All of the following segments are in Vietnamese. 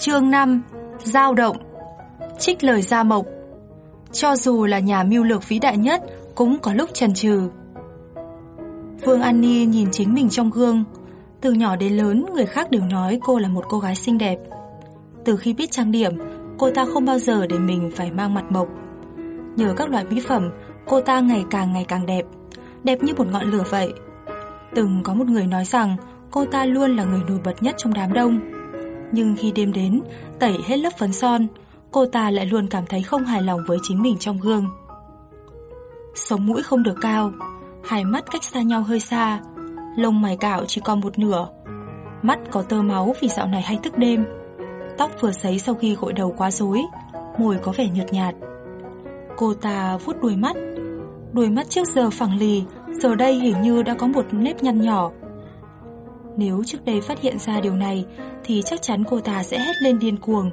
Chương 5 Giao động. Trích lời Gia Mộc. Cho dù là nhà mưu lược vĩ đại nhất, Cũng có lúc trần trừ Vương An Ni nhìn chính mình trong gương. Từ nhỏ đến lớn, Người khác đều nói cô là một cô gái xinh đẹp. Từ khi biết trang điểm, Cô ta không bao giờ để mình phải mang mặt mộc. Nhờ các loại mỹ phẩm, Cô ta ngày càng ngày càng đẹp. Đẹp như một ngọn lửa vậy. Từng có một người nói rằng Cô ta luôn là người nổi bật nhất trong đám đông nhưng khi đêm đến, tẩy hết lớp phấn son, cô ta lại luôn cảm thấy không hài lòng với chính mình trong gương. Sống mũi không được cao, hai mắt cách xa nhau hơi xa, lông mày cạo chỉ còn một nửa. Mắt có tơ máu vì dạo này hay thức đêm. Tóc vừa sấy sau khi gội đầu quá rối, môi có vẻ nhợt nhạt. Cô ta vuốt đuôi mắt, đuôi mắt trước giờ phẳng lì, giờ đây hình như đã có một nếp nhăn nhỏ. Nếu trước đây phát hiện ra điều này thì chắc chắn cô ta sẽ hét lên điên cuồng.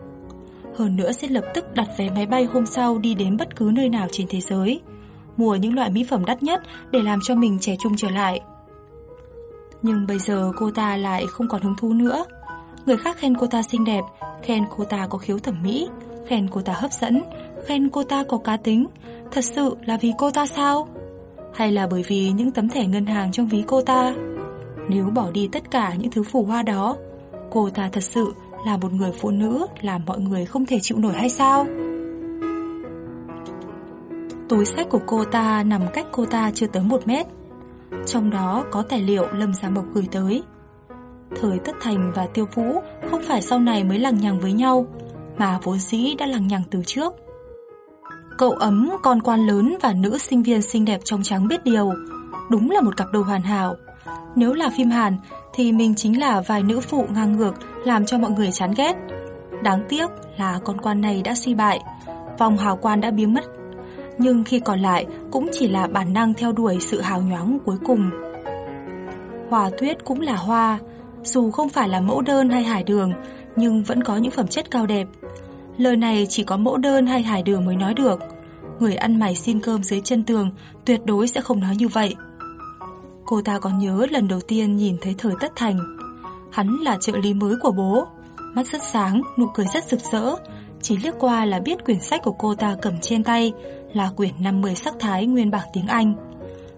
Hơn nữa sẽ lập tức đặt vé máy bay hôm sau đi đến bất cứ nơi nào trên thế giới, mua những loại mỹ phẩm đắt nhất để làm cho mình trẻ trung trở lại. Nhưng bây giờ cô ta lại không còn hứng thú nữa. Người khác khen cô ta xinh đẹp, khen cô ta có khiếu thẩm mỹ, khen cô ta hấp dẫn, khen cô ta có cá tính. Thật sự là vì cô ta sao? Hay là bởi vì những tấm thẻ ngân hàng trong ví cô ta? Nếu bỏ đi tất cả những thứ phù hoa đó, cô ta thật sự là một người phụ nữ làm mọi người không thể chịu nổi hay sao? Túi sách của cô ta nằm cách cô ta chưa tới một mét. Trong đó có tài liệu Lâm giám Mộc gửi tới. Thời Tất Thành và Tiêu Vũ không phải sau này mới lằng nhằng với nhau, mà vốn dĩ đã lằng nhằng từ trước. Cậu ấm, con quan lớn và nữ sinh viên xinh đẹp trong trắng biết điều, đúng là một cặp đôi hoàn hảo. Nếu là phim Hàn thì mình chính là vài nữ phụ ngang ngược làm cho mọi người chán ghét. Đáng tiếc là con quan này đã suy bại, vòng hào quan đã biến mất. Nhưng khi còn lại cũng chỉ là bản năng theo đuổi sự hào nhoáng cuối cùng. Hòa tuyết cũng là hoa, dù không phải là mẫu đơn hay hải đường, nhưng vẫn có những phẩm chất cao đẹp. Lời này chỉ có mẫu đơn hay hải đường mới nói được. Người ăn mày xin cơm dưới chân tường tuyệt đối sẽ không nói như vậy. Cô ta còn nhớ lần đầu tiên nhìn thấy thời tất thành. Hắn là trợ lý mới của bố. Mắt rất sáng, nụ cười rất rực rỡ. Chỉ liếc qua là biết quyển sách của cô ta cầm trên tay Là quyển 50 sắc thái nguyên bản tiếng Anh.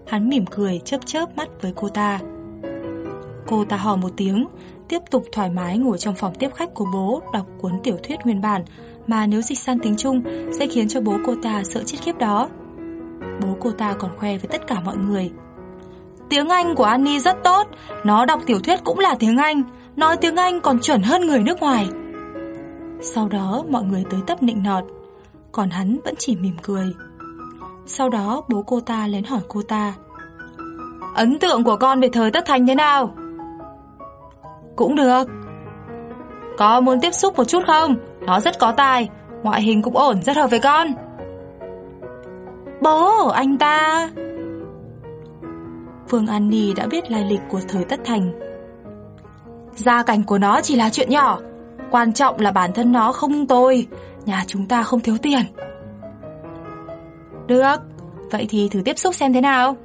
Hắn mỉm cười chớp chớp mắt với cô ta. Cô ta hò một tiếng Tiếp tục thoải mái ngồi trong phòng tiếp khách của bố Đọc cuốn tiểu thuyết nguyên bản. Mà nếu dịch sang tiếng Trung Sẽ khiến cho bố cô ta sợ chết khiếp đó. Bố cô ta còn khoe với tất cả mọi người. Tiếng Anh của Annie rất tốt, nó đọc tiểu thuyết cũng là tiếng Anh, nói tiếng Anh còn chuẩn hơn người nước ngoài. Sau đó mọi người tới tấp nịnh nọt, còn hắn vẫn chỉ mỉm cười. Sau đó bố cô ta lén hỏi cô ta. Ấn tượng của con về thời Tất Thành thế nào? Cũng được. Có muốn tiếp xúc một chút không? Nó rất có tài, ngoại hình cũng ổn, rất hợp với con. Bố, anh ta... Phương An Ni đã biết lai lịch của thời Tất Thành. Gia cảnh của nó chỉ là chuyện nhỏ, quan trọng là bản thân nó không tồi, nhà chúng ta không thiếu tiền. Được, vậy thì thử tiếp xúc xem thế nào.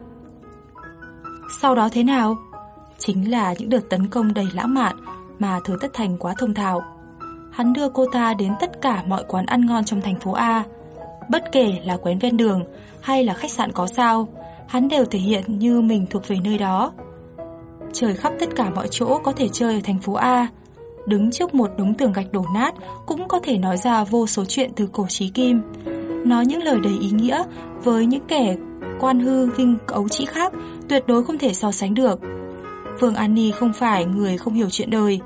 Sau đó thế nào? Chính là những đợt tấn công đầy lãng mạn mà Thời Tất Thành quá thông thạo. Hắn đưa cô ta đến tất cả mọi quán ăn ngon trong thành phố A, bất kể là quán ven đường hay là khách sạn có sao, hắn đều thể hiện như mình thuộc về nơi đó. Trời khắp tất cả mọi chỗ có thể chơi ở thành phố A, đứng trước một đống tường gạch đổ nát cũng có thể nói ra vô số chuyện từ cổ chí kim. Nói những lời đầy ý nghĩa với những kẻ quan hư vinh ấu trĩ khác tuyệt đối không thể so sánh được. Phương An Ni không phải người không hiểu chuyện đời.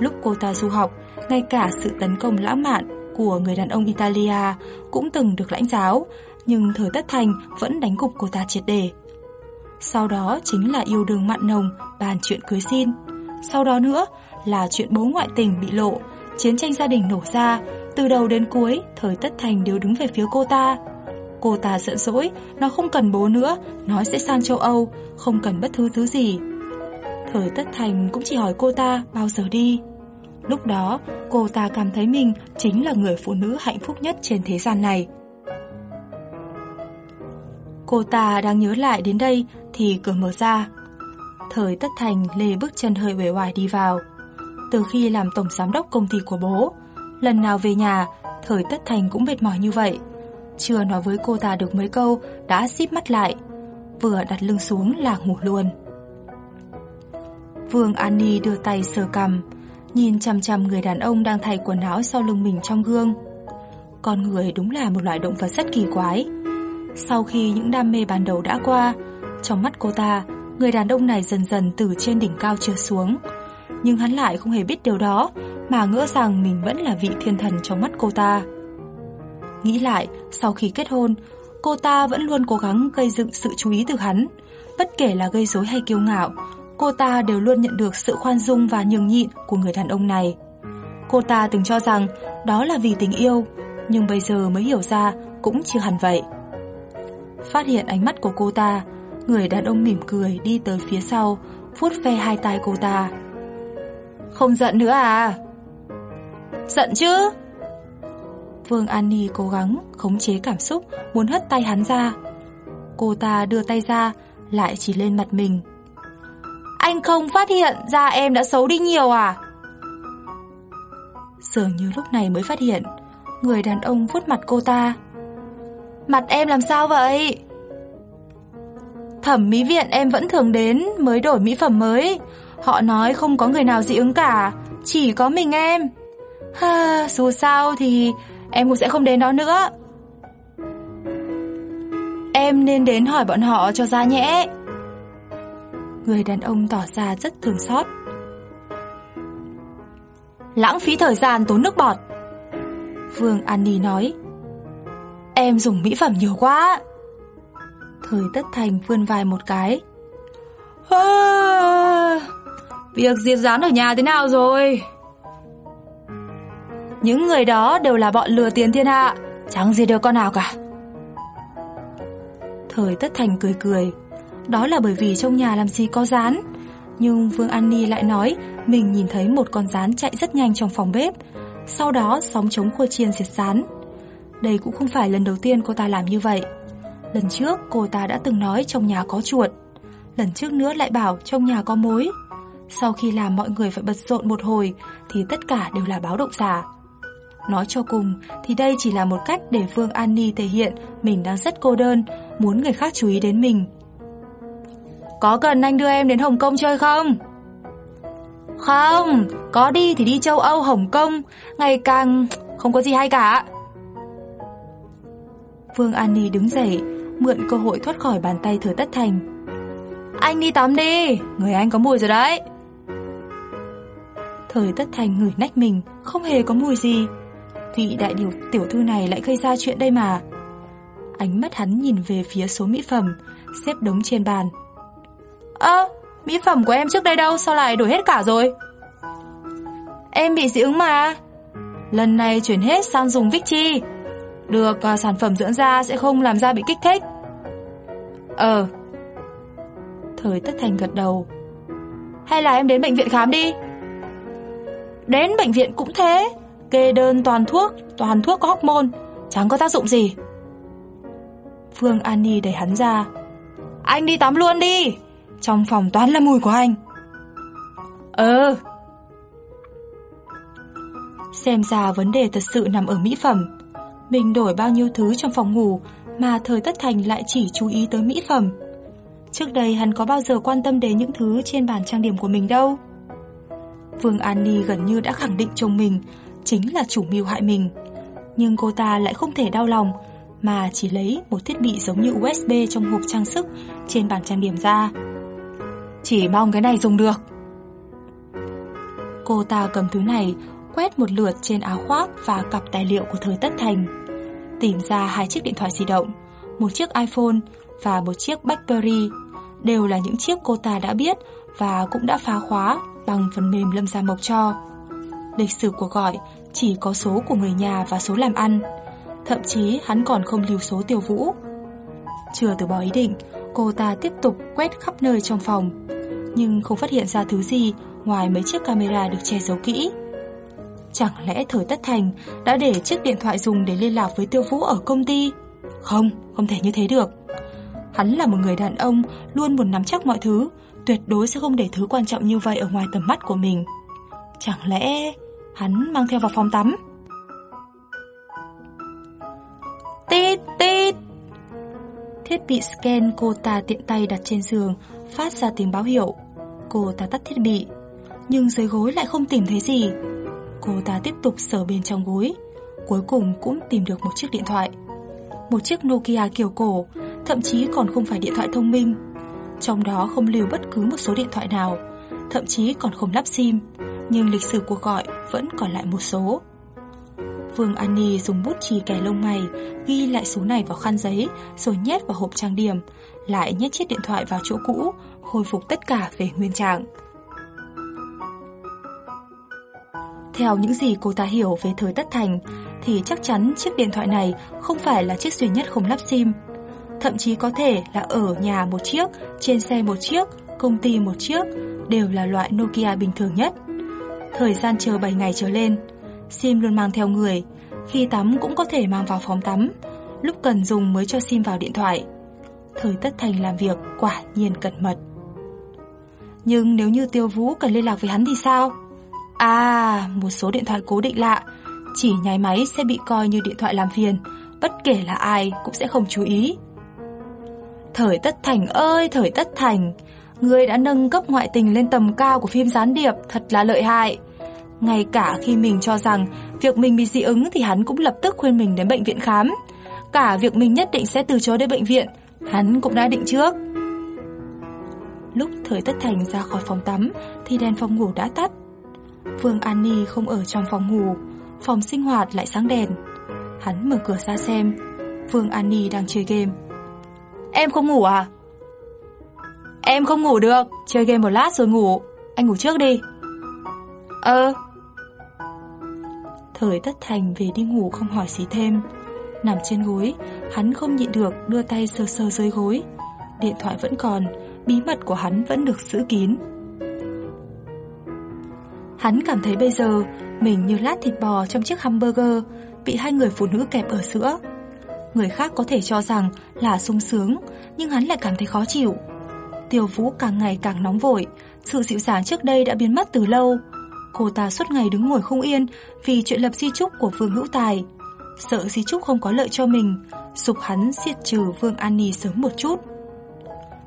Lúc cô ta du học, ngay cả sự tấn công lãng mạn của người đàn ông Italia cũng từng được lãnh giáo, nhưng thời tất thành vẫn đánh gục cô ta triệt đề. Sau đó chính là yêu đương mặn nồng, bàn chuyện cưới xin. Sau đó nữa là chuyện bố ngoại tình bị lộ, chiến tranh gia đình nổ ra, từ đầu đến cuối, thời tất thành đều đứng về phía cô ta. Cô ta giận dỗi, nó không cần bố nữa, nó sẽ sang châu Âu, không cần bất thứ thứ gì. Thời tất thành cũng chỉ hỏi cô ta bao giờ đi. Lúc đó, cô ta cảm thấy mình chính là người phụ nữ hạnh phúc nhất trên thế gian này. Cô ta đang nhớ lại đến đây thì cửa mở ra. Thời Tất Thành lê bước chân hơi uể oải đi vào. Từ khi làm tổng giám đốc công ty của bố, lần nào về nhà, Thời Tất Thành cũng mệt mỏi như vậy. Chưa nói với cô ta được mấy câu, đã xíp mắt lại. Vừa đặt lưng xuống là ngủ luôn. Vương An Ni đưa tay sờ cằm, nhìn chằm chằm người đàn ông đang thay quần áo sau lưng mình trong gương. Con người đúng là một loại động vật rất kỳ quái. Sau khi những đam mê ban đầu đã qua, trong mắt cô ta, người đàn ông này dần dần từ trên đỉnh cao trượt xuống. Nhưng hắn lại không hề biết điều đó, mà ngỡ rằng mình vẫn là vị thiên thần trong mắt cô ta. Nghĩ lại, sau khi kết hôn, cô ta vẫn luôn cố gắng gây dựng sự chú ý từ hắn. Bất kể là gây rối hay kiêu ngạo, cô ta đều luôn nhận được sự khoan dung và nhường nhịn của người đàn ông này. Cô ta từng cho rằng đó là vì tình yêu, nhưng bây giờ mới hiểu ra cũng chưa hẳn vậy. Phát hiện ánh mắt của cô ta, người đàn ông mỉm cười đi tới phía sau, vuốt ve hai tay cô ta. Không giận nữa à? Giận chứ? Vương An Ni cố gắng khống chế cảm xúc, muốn hất tay hắn ra. Cô ta đưa tay ra, lại chỉ lên mặt mình. Anh không phát hiện ra em đã xấu đi nhiều à? Dường như lúc này mới phát hiện, người đàn ông vuốt mặt cô ta. Mặt em làm sao vậy? Thẩm mỹ viện em vẫn thường đến mới đổi mỹ phẩm mới. Họ nói không có người nào dị ứng cả, chỉ có mình em. Ha, dù sao thì em cũng sẽ không đến đó nữa. Em nên đến hỏi bọn họ cho ra nhẽ. Người đàn ông tỏ ra rất thương xót. Lãng phí thời gian tốn nước bọt. Vương An Ni nói. Em dùng mỹ phẩm nhiều quá. Thời tất thành vươn vai một cái. À, việc diệt rán ở nhà thế nào rồi? Những người đó đều là bọn lừa tiền thiên hạ, chẳng gì được con nào cả. Thời tất thành cười cười. Đó là bởi vì trong nhà làm gì có rán. Nhưng Vương An Ni lại nói mình nhìn thấy một con rán chạy rất nhanh trong phòng bếp. Sau đó sóng chống khua chiên diệt rán. Đây cũng không phải lần đầu tiên cô ta làm như vậy. Lần trước cô ta đã từng nói trong nhà có chuột. Lần trước nữa lại bảo trong nhà có mối. Sau khi làm mọi người phải bật rộn một hồi thì tất cả đều là báo động giả. Nói cho cùng thì đây chỉ là một cách để Vương An Ni thể hiện mình đang rất cô đơn, muốn người khác chú ý đến mình. Có cần anh đưa em đến Hồng Kông chơi không? Không, có đi thì đi châu Âu, Hồng Kông, ngày càng không có gì hay cả. Vương An Ni đứng dậy, mượn cơ hội thoát khỏi bàn tay thừa tất thành. Anh đi tắm đi, người anh có mùi rồi đấy. Thời tất thành ngửi nách mình, không hề có mùi gì. Vị đại điều tiểu thư này lại gây ra chuyện đây mà. Ánh mắt hắn nhìn về phía số mỹ phẩm, xếp đống trên bàn. Ơ, mỹ phẩm của em trước đây đâu, sao lại đổi hết cả rồi? Em bị dị ứng mà. Lần này chuyển hết sang dùng Vichy. Được uh, sản phẩm dưỡng da sẽ không làm da bị kích thích. Ờ. Thời Tất Thành gật đầu. Hay là em đến bệnh viện khám đi? Đến bệnh viện cũng thế, kê đơn toàn thuốc, toàn thuốc có hormone, chẳng có tác dụng gì. Phương Annie đẩy hắn ra. Anh đi tắm luôn đi, trong phòng toàn là mùi của anh. Ờ. Xem ra vấn đề thật sự nằm ở mỹ phẩm. Mình đổi bao nhiêu thứ trong phòng ngủ mà thời tất thành lại chỉ chú ý tới mỹ phẩm. Trước đây hắn có bao giờ quan tâm đến những thứ trên bàn trang điểm của mình đâu. Vương An Ni gần như đã khẳng định chồng mình chính là chủ mưu hại mình. Nhưng cô ta lại không thể đau lòng mà chỉ lấy một thiết bị giống như USB trong hộp trang sức trên bàn trang điểm ra. Chỉ mong cái này dùng được. Cô ta cầm thứ này, quét một lượt trên áo khoác và cặp tài liệu của thời Tất Thành. Tìm ra hai chiếc điện thoại di động, một chiếc iPhone và một chiếc BlackBerry, đều là những chiếc cô ta đã biết và cũng đã phá khóa bằng phần mềm Lâm Gia Mộc cho. Lịch sử cuộc gọi chỉ có số của người nhà và số làm ăn. Thậm chí hắn còn không lưu số tiêu vũ. Chưa từ bỏ ý định, cô ta tiếp tục quét khắp nơi trong phòng. Nhưng không phát hiện ra thứ gì ngoài mấy chiếc camera được che giấu kỹ. Chẳng lẽ thời Tất Thành đã để chiếc điện thoại dùng để liên lạc với Tiêu Vũ ở công ty? Không, không thể như thế được. Hắn là một người đàn ông luôn muốn nắm chắc mọi thứ, tuyệt đối sẽ không để thứ quan trọng như vậy ở ngoài tầm mắt của mình. Chẳng lẽ hắn mang theo vào phòng tắm? Tít tít Thiết bị scan cô ta tiện tay đặt trên giường Phát ra tiếng báo hiệu Cô ta tắt thiết bị Nhưng dưới gối lại không tìm thấy gì Cô ta tiếp tục sờ bên trong gối. Cuối cùng cũng tìm được một chiếc điện thoại. Một chiếc Nokia kiểu cổ, Thậm chí còn không phải điện thoại thông minh. Trong đó không lưu bất cứ một số điện thoại nào, Thậm chí còn không lắp sim, Nhưng lịch sử cuộc gọi vẫn còn lại một số. Vương An Nhi dùng bút chì kẻ lông mày, Ghi lại số này vào khăn giấy, Rồi nhét vào hộp trang điểm, Lại nhét chiếc điện thoại vào chỗ cũ, Khôi phục tất cả về nguyên trạng. Theo những gì cô ta hiểu về thời Tất Thành Thì chắc chắn chiếc điện thoại này Không phải là chiếc duy nhất không lắp sim Thậm chí có thể là ở nhà một chiếc Trên xe một chiếc Công ty một chiếc Đều là loại Nokia bình thường nhất Thời gian chờ 7 ngày trở lên SIM luôn mang theo người, khi tắm cũng có thể mang vào phòng tắm, lúc cần dùng mới cho SIM vào điện thoại. Thời Tất Thành làm việc quả nhiên cẩn mật. Nhưng nếu như Tiêu Vũ cần liên lạc với hắn thì sao? À, một số điện thoại cố định lạ, chỉ nháy máy sẽ bị coi như điện thoại làm phiền, bất kể là ai cũng sẽ không chú ý. Thời Tất Thành ơi, Thời Tất Thành, người đã nâng cấp ngoại tình lên tầm cao của phim gián điệp, thật là lợi hại. Ngay cả khi mình cho rằng việc mình bị dị ứng thì hắn cũng lập tức khuyên mình đến bệnh viện khám. Cả việc mình nhất định sẽ từ chối đến bệnh viện, hắn cũng đã định trước. Lúc thời Tất Thành ra khỏi phòng tắm thì đèn phòng ngủ đã tắt. Vương An Ni không ở trong phòng ngủ, phòng sinh hoạt lại sáng đèn. Hắn mở cửa ra xem, Vương An Ni đang chơi game. Em không ngủ à? Em không ngủ được, chơi game một lát rồi ngủ. Anh ngủ trước đi. Ờ, Thời tất thành về đi ngủ không hỏi gì thêm Nằm trên gối Hắn không nhịn được đưa tay sơ sơ dưới gối Điện thoại vẫn còn Bí mật của hắn vẫn được giữ kín Hắn cảm thấy bây giờ Mình như lát thịt bò trong chiếc hamburger Bị hai người phụ nữ kẹp ở giữa Người khác có thể cho rằng là sung sướng Nhưng hắn lại cảm thấy khó chịu Tiêu Vũ càng ngày càng nóng vội Sự dịu dàng trước đây đã biến mất từ lâu Cô ta suốt ngày đứng ngồi không yên vì chuyện lập di trúc của Vương Hữu Tài. Sợ di trúc không có lợi cho mình, dục hắn diệt trừ Vương An Ni sớm một chút.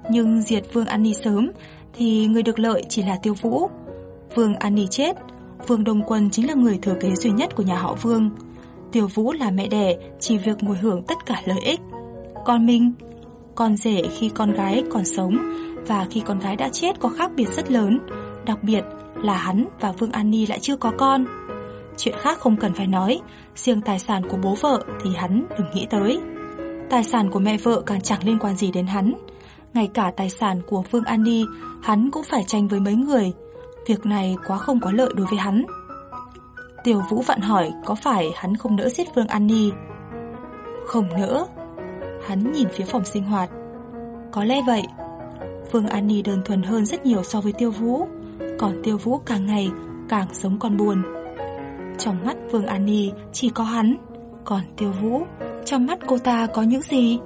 Nhưng diệt Vương An Ni sớm thì người được lợi chỉ là Tiêu Vũ. Vương An Ni chết, Vương Đông Quân chính là người thừa kế duy nhất của nhà họ Vương. Tiểu Vũ là mẹ đẻ, chỉ việc ngồi hưởng tất cả lợi ích. Còn mình, con rể khi con gái còn sống và khi con gái đã chết có khác biệt rất lớn, đặc biệt là hắn và Vương An Ni lại chưa có con. Chuyện khác không cần phải nói, riêng tài sản của bố vợ thì hắn đừng nghĩ tới. Tài sản của mẹ vợ càng chẳng liên quan gì đến hắn. Ngay cả tài sản của Vương An Ni, hắn cũng phải tranh với mấy người. Việc này quá không có lợi đối với hắn. Tiểu Vũ vặn hỏi có phải hắn không nỡ giết Vương An Ni. Không nỡ. Hắn nhìn phía phòng sinh hoạt. Có lẽ vậy. Vương An Ni đơn thuần hơn rất nhiều so với Tiêu Vũ còn Tiêu Vũ càng ngày càng sống còn buồn. Trong mắt Vương An Ni chỉ có hắn, còn Tiêu Vũ, trong mắt cô ta có những gì?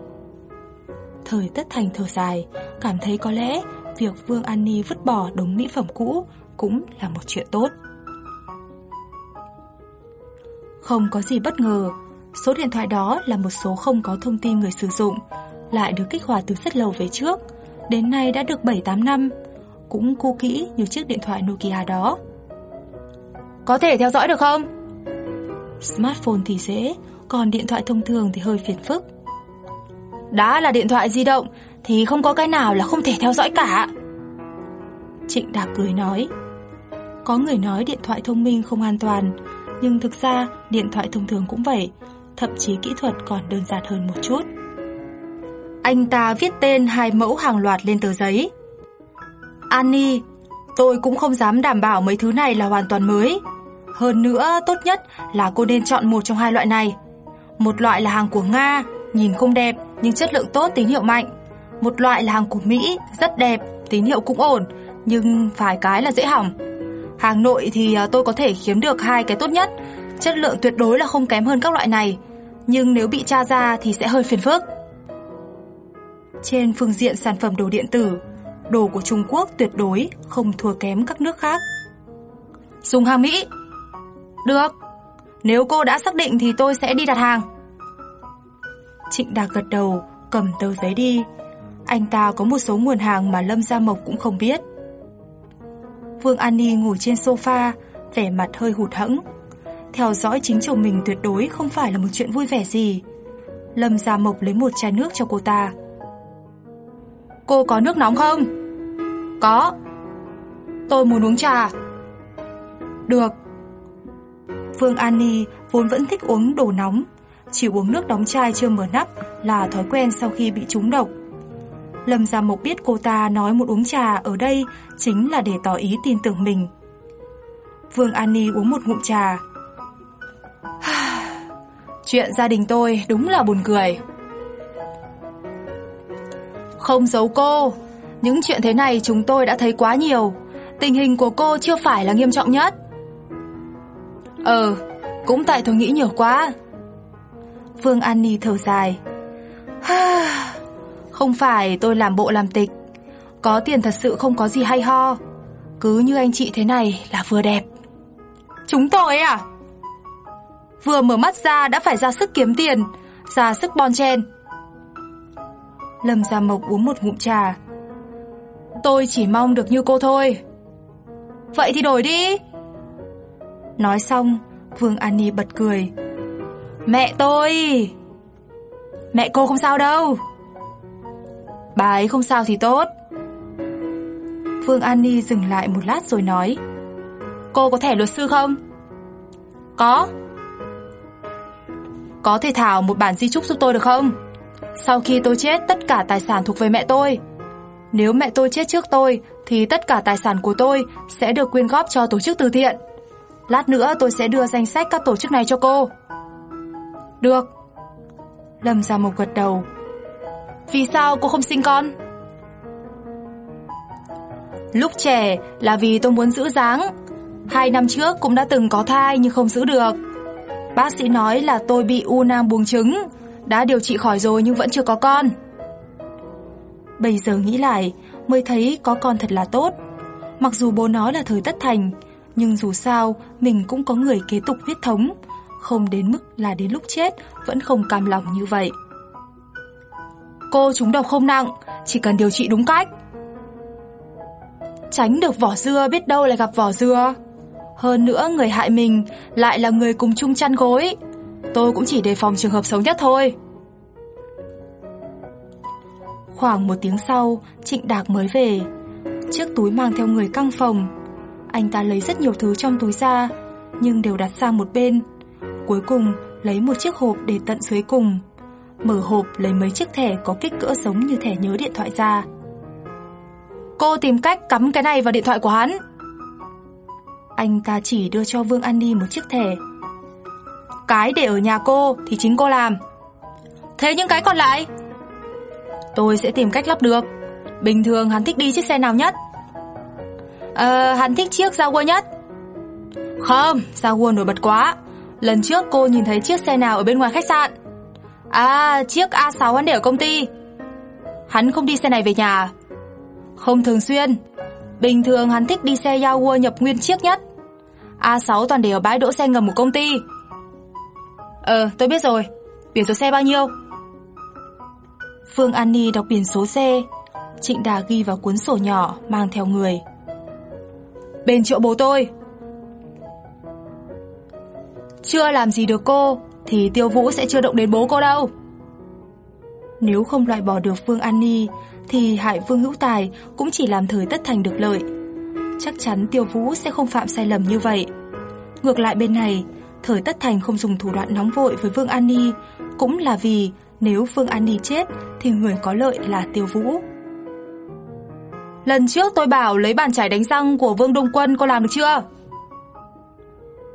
Thời Tất Thành thở dài, cảm thấy có lẽ việc Vương An Ni vứt bỏ đống mỹ phẩm cũ cũng là một chuyện tốt. Không có gì bất ngờ, số điện thoại đó là một số không có thông tin người sử dụng, lại được kích hoạt từ rất lâu về trước, đến nay đã được 7-8 năm, cũng cu kỹ như chiếc điện thoại Nokia đó. Có thể theo dõi được không? Smartphone thì dễ, còn điện thoại thông thường thì hơi phiền phức. Đã là điện thoại di động thì không có cái nào là không thể theo dõi cả. Trịnh Đạc cười nói. Có người nói điện thoại thông minh không an toàn, nhưng thực ra điện thoại thông thường cũng vậy, thậm chí kỹ thuật còn đơn giản hơn một chút. Anh ta viết tên hai mẫu hàng loạt lên tờ giấy. Annie, tôi cũng không dám đảm bảo mấy thứ này là hoàn toàn mới. Hơn nữa, tốt nhất là cô nên chọn một trong hai loại này. Một loại là hàng của Nga, nhìn không đẹp nhưng chất lượng tốt, tín hiệu mạnh. Một loại là hàng của Mỹ, rất đẹp, tín hiệu cũng ổn, nhưng phải cái là dễ hỏng. Hàng nội thì ờ, tôi có thể kiếm được hai cái tốt nhất, chất lượng tuyệt đối là không kém hơn các loại này, nhưng nếu bị tra ra thì sẽ hơi phiền phức. Trên phương diện sản phẩm đồ điện tử, đồ của Trung Quốc tuyệt đối không thua kém các nước khác. Dùng hàng Mỹ. Được. Nếu cô đã xác định thì tôi sẽ đi đặt hàng. Trịnh Đạc gật đầu, cầm tờ giấy đi. Anh ta có một số nguồn hàng mà Lâm Gia Mộc cũng không biết. Vương An Ni ngồi trên sofa, vẻ mặt hơi hụt hẫng. Theo dõi chính chồng mình tuyệt đối không phải là một chuyện vui vẻ gì. Lâm Gia Mộc lấy một chai nước cho cô ta. Cô có nước nóng không? Có. Tôi muốn uống trà. Được. Phương An vốn vẫn thích uống đồ nóng, chỉ uống nước đóng chai chưa mở nắp là thói quen sau khi bị trúng độc. Lâm Gia Mộc biết cô ta nói muốn uống trà ở đây chính là để tỏ ý tin tưởng mình. Vương An uống một ngụm trà. Chuyện gia đình tôi đúng là buồn cười. Không giấu cô, những chuyện thế này chúng tôi đã thấy quá nhiều. Tình hình của cô chưa phải là nghiêm trọng nhất. Ờ, cũng tại tôi nghĩ nhiều quá. Vương An Ni thở dài. không phải tôi làm bộ làm tịch. Có tiền thật sự không có gì hay ho. Cứ như anh chị thế này là vừa đẹp. Chúng tôi à? Vừa mở mắt ra đã phải ra sức kiếm tiền, ra sức bon chen. Lâm Gia Mộc uống một ngụm trà. Tôi chỉ mong được như cô thôi. Vậy thì đổi đi. Nói xong, Vương An Ni bật cười. Mẹ tôi! Mẹ cô không sao đâu. Bà ấy không sao thì tốt. phương An Ni dừng lại một lát rồi nói. Cô có thẻ luật sư không? Có. Có thể thảo một bản di chúc giúp tôi được không? Sau khi tôi chết, tất cả tài sản thuộc về mẹ tôi. Nếu mẹ tôi chết trước tôi, thì tất cả tài sản của tôi sẽ được quyên góp cho tổ chức từ thiện. Lát nữa tôi sẽ đưa danh sách các tổ chức này cho cô. Được. Lâm Gia Mộc gật đầu. Vì sao cô không sinh con? Lúc trẻ là vì tôi muốn giữ dáng. Hai năm trước cũng đã từng có thai nhưng không giữ được. Bác sĩ nói là tôi bị u nang buồng trứng, đã điều trị khỏi rồi nhưng vẫn chưa có con. Bây giờ nghĩ lại, mới thấy có con thật là tốt. Mặc dù bố nói là thời tất thành, nhưng dù sao mình cũng có người kế tục huyết thống, không đến mức là đến lúc chết vẫn không cam lòng như vậy. Cô trúng độc không nặng, chỉ cần điều trị đúng cách. Tránh được vỏ dưa biết đâu lại gặp vỏ dưa. Hơn nữa người hại mình lại là người cùng chung chăn gối. Tôi cũng chỉ đề phòng trường hợp xấu nhất thôi. Khoảng một tiếng sau, Trịnh Đạc mới về. Chiếc túi mang theo người căng phòng. Anh ta lấy rất nhiều thứ trong túi ra, nhưng đều đặt sang một bên. Cuối cùng, lấy một chiếc hộp để tận dưới cùng. Mở hộp lấy mấy chiếc thẻ có kích cỡ giống như thẻ nhớ điện thoại ra. Cô tìm cách cắm cái này vào điện thoại của hắn. Anh ta chỉ đưa cho Vương An Ni một chiếc thẻ. Cái để ở nhà cô thì chính cô làm. Thế những cái còn lại? Tôi sẽ tìm cách lắp được. Bình thường hắn thích đi chiếc xe nào nhất? Ờ, hắn thích chiếc Jaguar nhất. Không, Jaguar nổi bật quá. Lần trước cô nhìn thấy chiếc xe nào ở bên ngoài khách sạn? À, chiếc A6 hắn để ở công ty. Hắn không đi xe này về nhà. Không thường xuyên. Bình thường hắn thích đi xe Jaguar nhập nguyên chiếc nhất. A6 toàn để ở bãi đỗ xe ngầm của công ty. Ờ, tôi biết rồi. Biển số xe bao nhiêu? Phương An Ni đọc biển số xe. Trịnh Đà ghi vào cuốn sổ nhỏ mang theo người. Bên chỗ bố tôi. Chưa làm gì được cô thì Tiêu Vũ sẽ chưa động đến bố cô đâu. Nếu không loại bỏ được Phương An Ni thì hại Vương Hữu Tài cũng chỉ làm thời tất thành được lợi. Chắc chắn Tiêu Vũ sẽ không phạm sai lầm như vậy. Ngược lại bên này, thời tất thành không dùng thủ đoạn nóng vội với Vương An Ni cũng là vì nếu Phương An Ni chết thì người có lợi là Tiêu Vũ. Lần trước tôi bảo lấy bàn chải đánh răng của Vương Đông Quân cô làm được chưa?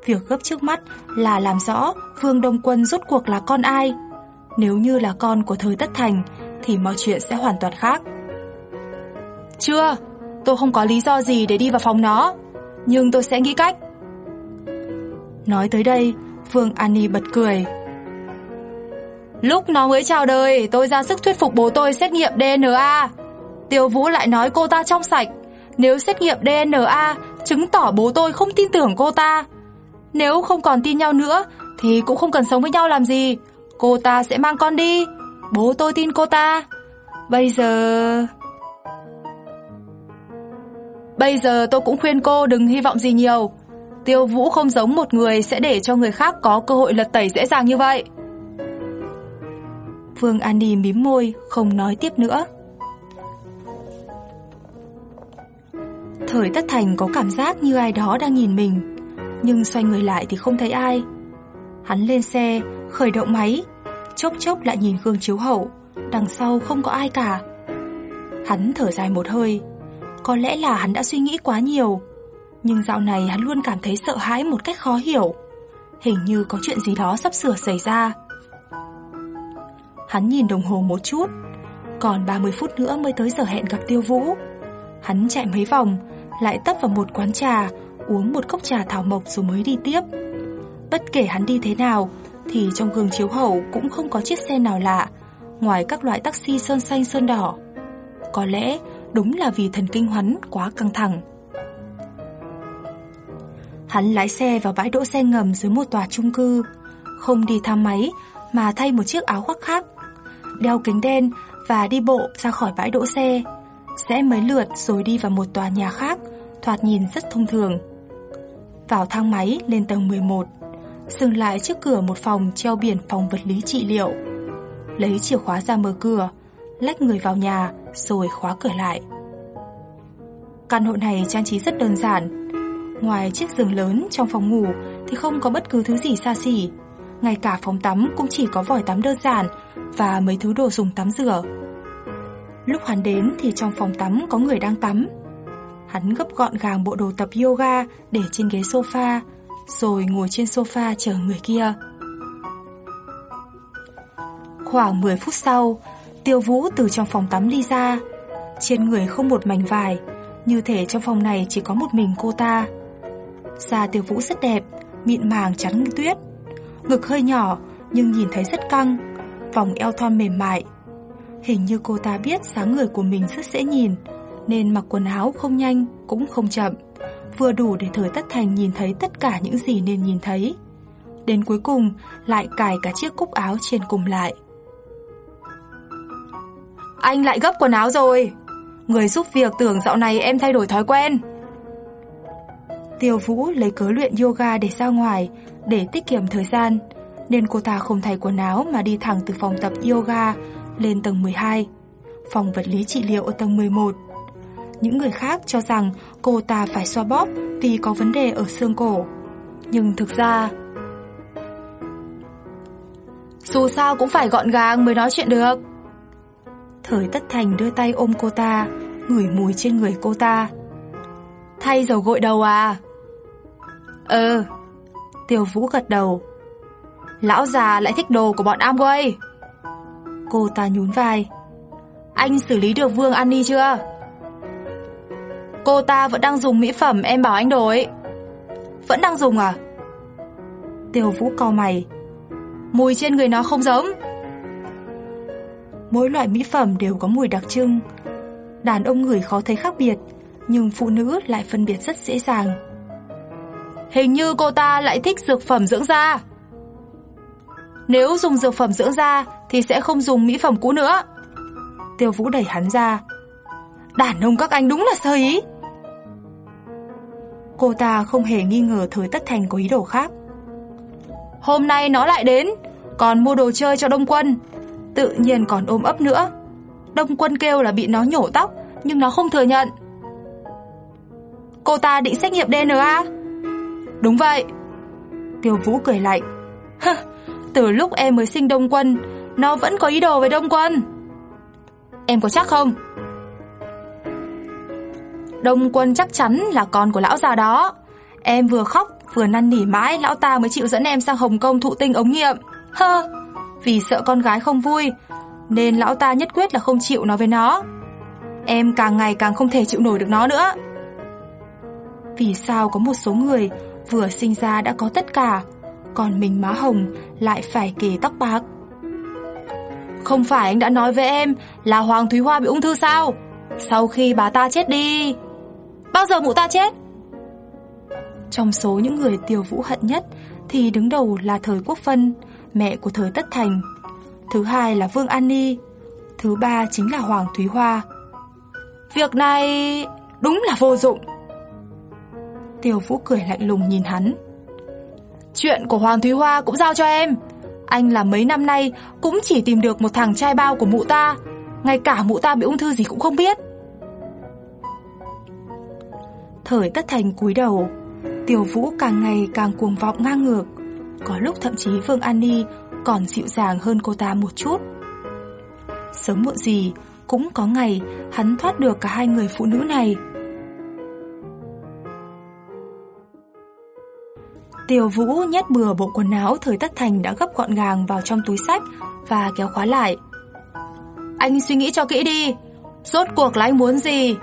Việc gấp trước mắt là làm rõ Vương Đông Quân rốt cuộc là con ai. Nếu như là con của thời Tất Thành thì mọi chuyện sẽ hoàn toàn khác. Chưa, tôi không có lý do gì để đi vào phòng nó, nhưng tôi sẽ nghĩ cách. Nói tới đây, Vương Ani bật cười. Lúc nó mới chào đời, tôi ra sức thuyết phục bố tôi xét nghiệm DNA. Tiêu Vũ lại nói cô ta trong sạch. Nếu xét nghiệm DNA, chứng tỏ bố tôi không tin tưởng cô ta. Nếu không còn tin nhau nữa, thì cũng không cần sống với nhau làm gì. Cô ta sẽ mang con đi. Bố tôi tin cô ta. Bây giờ... Bây giờ tôi cũng khuyên cô đừng hy vọng gì nhiều. Tiêu Vũ không giống một người sẽ để cho người khác có cơ hội lật tẩy dễ dàng như vậy. Phương An Đi mím môi, không nói tiếp nữa. Thời Tất Thành có cảm giác như ai đó đang nhìn mình, nhưng xoay người lại thì không thấy ai. Hắn lên xe, khởi động máy, chốc chốc lại nhìn gương chiếu hậu, đằng sau không có ai cả. Hắn thở dài một hơi, có lẽ là hắn đã suy nghĩ quá nhiều, nhưng dạo này hắn luôn cảm thấy sợ hãi một cách khó hiểu. Hình như có chuyện gì đó sắp sửa xảy ra. Hắn nhìn đồng hồ một chút, còn 30 phút nữa mới tới giờ hẹn gặp Tiêu Vũ. Hắn chạy mấy vòng, lại tấp vào một quán trà, uống một cốc trà thảo mộc rồi mới đi tiếp. Bất kể hắn đi thế nào, thì trong gương chiếu hậu cũng không có chiếc xe nào lạ, ngoài các loại taxi sơn xanh sơn đỏ. Có lẽ đúng là vì thần kinh hắn quá căng thẳng. Hắn lái xe vào bãi đỗ xe ngầm dưới một tòa chung cư, không đi thang máy mà thay một chiếc áo khoác khác, đeo kính đen và đi bộ ra khỏi bãi đỗ xe, sẽ mấy lượt rồi đi vào một tòa nhà khác, thoạt nhìn rất thông thường. Vào thang máy lên tầng 11, dừng lại trước cửa một phòng treo biển phòng vật lý trị liệu. Lấy chìa khóa ra mở cửa, lách người vào nhà rồi khóa cửa lại. Căn hộ này trang trí rất đơn giản. Ngoài chiếc giường lớn trong phòng ngủ thì không có bất cứ thứ gì xa xỉ. Ngay cả phòng tắm cũng chỉ có vòi tắm đơn giản và mấy thứ đồ dùng tắm rửa. Lúc hắn đến thì trong phòng tắm có người đang tắm. Hắn gấp gọn gàng bộ đồ tập yoga để trên ghế sofa, rồi ngồi trên sofa chờ người kia. Khoảng 10 phút sau, Tiêu Vũ từ trong phòng tắm đi ra. Trên người không một mảnh vải, như thể trong phòng này chỉ có một mình cô ta. Da Tiêu Vũ rất đẹp, mịn màng trắng như tuyết. Ngực hơi nhỏ nhưng nhìn thấy rất căng, vòng eo thon mềm mại. Hình như cô ta biết dáng người của mình rất dễ nhìn, nên mặc quần áo không nhanh cũng không chậm, vừa đủ để Thời Tất Thành nhìn thấy tất cả những gì nên nhìn thấy. Đến cuối cùng lại cài cả chiếc cúc áo trên cùng lại. Anh lại gấp quần áo rồi. Người giúp việc tưởng dạo này em thay đổi thói quen. Tiêu Vũ lấy cớ luyện yoga để ra ngoài, để tiết kiệm thời gian, nên cô ta không thay quần áo mà đi thẳng từ phòng tập yoga lên tầng 12, phòng vật lý trị liệu ở tầng 11. Những người khác cho rằng cô ta phải xoa bóp vì có vấn đề ở xương cổ. Nhưng thực ra... Dù sao cũng phải gọn gàng mới nói chuyện được. Thời Tất Thành đưa tay ôm cô ta, ngửi mùi trên người cô ta. Thay dầu gội đầu à? Ừ. Tiêu Vũ gật đầu. Lão già lại thích đồ của bọn Amway. Cô ta nhún vai. Anh xử lý được Vương Annie chưa? Cô ta vẫn đang dùng mỹ phẩm em bảo anh đổi. Vẫn đang dùng à? Tiêu Vũ cau mày. Mùi trên người nó không giống. Mỗi loại mỹ phẩm đều có mùi đặc trưng. Đàn ông người khó thấy khác biệt, nhưng phụ nữ lại phân biệt rất dễ dàng. Hình như cô ta lại thích dược phẩm dưỡng da. Nếu dùng dược phẩm dưỡng da thì sẽ không dùng mỹ phẩm cũ nữa. Tiêu Vũ đẩy hắn ra. Đàn ông các anh đúng là sơ ý. Cô ta không hề nghi ngờ Thời Tất Thành có ý đồ khác. Hôm nay nó lại đến, còn mua đồ chơi cho Đông Quân, tự nhiên còn ôm ấp nữa. Đông Quân kêu là bị nó nhổ tóc, nhưng nó không thừa nhận. Cô ta định xét nghiệm DNA? Đúng vậy. Tiêu Vũ cười lạnh. Từ lúc em mới sinh Đông Quân, nó vẫn có ý đồ với Đông Quân. Em có chắc không? Đông Quân chắc chắn là con của lão già đó. Em vừa khóc Vừa năn nỉ mãi lão ta mới chịu dẫn em sang Hồng Kông thụ tinh ống nghiệm. Hơ, vì sợ con gái không vui, nên lão ta nhất quyết là không chịu nói với nó. Em càng ngày càng không thể chịu nổi được nó nữa. Vì sao có một số người vừa sinh ra đã có tất cả, còn mình má hồng lại phải kề tóc bạc? Không phải anh đã nói với em là Hoàng Thúy Hoa bị ung thư sao? Sau khi bà ta chết đi... Bao giờ mụ ta chết? Trong số những người Tiêu Vũ hận nhất thì đứng đầu là Thời Quốc Phân, mẹ của Thời Tất Thành. Thứ hai là Vương An Ni. Thứ ba chính là Hoàng Thúy Hoa. Việc này đúng là vô dụng. Tiêu Vũ cười lạnh lùng nhìn hắn. Chuyện của Hoàng Thúy Hoa cũng giao cho em. Anh là mấy năm nay cũng chỉ tìm được một thằng trai bao của mụ ta, ngay cả mụ ta bị ung thư gì cũng không biết. Thời Tất Thành cúi đầu, tiểu Vũ càng ngày càng cuồng vọng ngang ngược, có lúc thậm chí Vương An Ni còn dịu dàng hơn cô ta một chút. Sớm muộn gì cũng có ngày hắn thoát được cả hai người phụ nữ này. tiểu Vũ nhét bừa bộ quần áo thời Tất Thành đã gấp gọn gàng vào trong túi sách và kéo khóa lại. Anh suy nghĩ cho kỹ đi, rốt cuộc là anh muốn gì?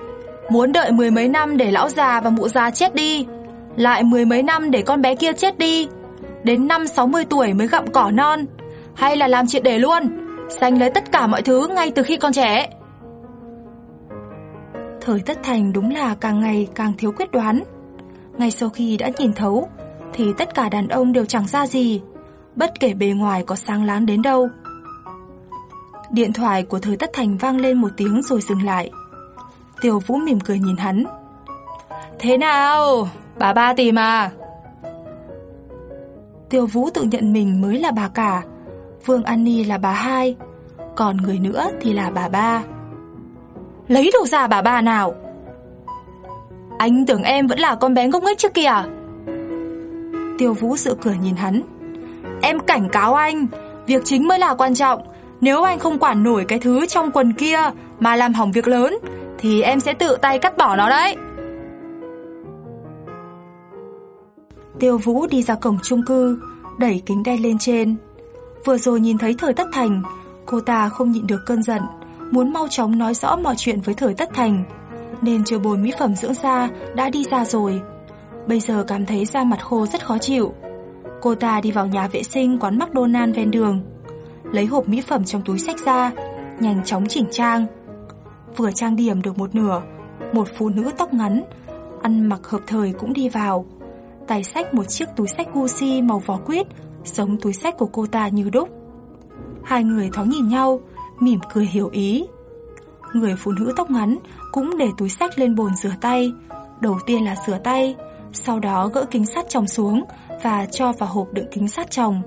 Muốn đợi mười mấy năm để lão già và mụ già chết đi, lại mười mấy năm để con bé kia chết đi, đến năm 60 tuổi mới gặm cỏ non, hay là làm triệt để luôn, giành lấy tất cả mọi thứ ngay từ khi còn trẻ. Thời Tất Thành đúng là càng ngày càng thiếu quyết đoán. Ngay sau khi đã nhìn thấu, thì tất cả đàn ông đều chẳng ra gì, bất kể bề ngoài có sáng láng đến đâu. Điện thoại của Thời Tất Thành vang lên một tiếng rồi dừng lại. Tiểu Vũ mỉm cười nhìn hắn. Thế nào? Bà ba tìm à? Tiêu Vũ tự nhận mình mới là bà cả, Vương An Ni là bà hai, còn người nữa thì là bà ba. Lấy đâu ra bà ba nào? Anh tưởng em vẫn là con bé ngốc nghếch trước kìa. À? Tiêu Vũ dựa cửa nhìn hắn. Em cảnh cáo anh, việc chính mới là quan trọng. Nếu anh không quản nổi cái thứ trong quần kia mà làm hỏng việc lớn, thì em sẽ tự tay cắt bỏ nó đấy. Tiêu Vũ đi ra cổng chung cư, đẩy kính đen lên trên. Vừa rồi nhìn thấy Thời Tất Thành, cô ta không nhịn được cơn giận, muốn mau chóng nói rõ mọi chuyện với Thời Tất Thành, nên chưa bồi mỹ phẩm dưỡng da đã đi ra rồi. Bây giờ cảm thấy da mặt khô rất khó chịu. Cô ta đi vào nhà vệ sinh quán McDonald ven đường, lấy hộp mỹ phẩm trong túi sách ra, nhanh chóng chỉnh trang. Vừa trang điểm được một nửa, một phụ nữ tóc ngắn, ăn mặc hợp thời cũng đi vào. Tay sách một chiếc túi sách Gucci màu vỏ quýt, giống túi sách của cô ta như đúc. Hai người thoáng nhìn nhau, mỉm cười hiểu ý. Người phụ nữ tóc ngắn cũng để túi sách lên bồn rửa tay. Đầu tiên là rửa tay, sau đó gỡ kính sắt chồng xuống và cho vào hộp đựng kính sắt chồng.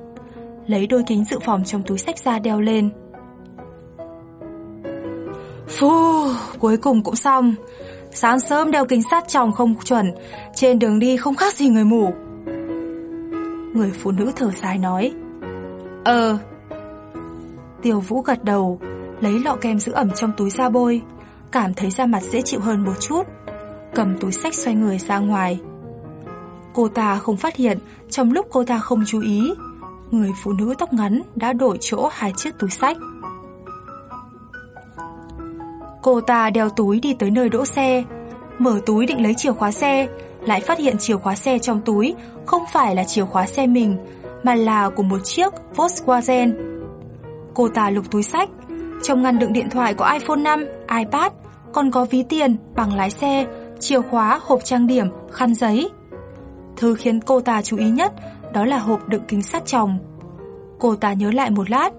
Lấy đôi kính dự phòng trong túi sách ra đeo lên. Phu, cuối cùng cũng xong. Sáng sớm đeo kính sát tròng không chuẩn, trên đường đi không khác gì người mù. Người phụ nữ thở dài nói. Ờ. Tiêu Vũ gật đầu, lấy lọ kem giữ ẩm trong túi ra bôi, cảm thấy da mặt dễ chịu hơn một chút, cầm túi sách xoay người ra ngoài. Cô ta không phát hiện trong lúc cô ta không chú ý, người phụ nữ tóc ngắn đã đổi chỗ hai chiếc túi sách. Cô ta đeo túi đi tới nơi đỗ xe, mở túi định lấy chìa khóa xe, lại phát hiện chìa khóa xe trong túi không phải là chìa khóa xe mình, mà là của một chiếc Volkswagen. Cô ta lục túi sách, trong ngăn đựng điện thoại có iPhone 5, iPad, còn có ví tiền, bằng lái xe, chìa khóa, hộp trang điểm, khăn giấy. Thứ khiến cô ta chú ý nhất đó là hộp đựng kính sắt chồng. Cô ta nhớ lại một lát,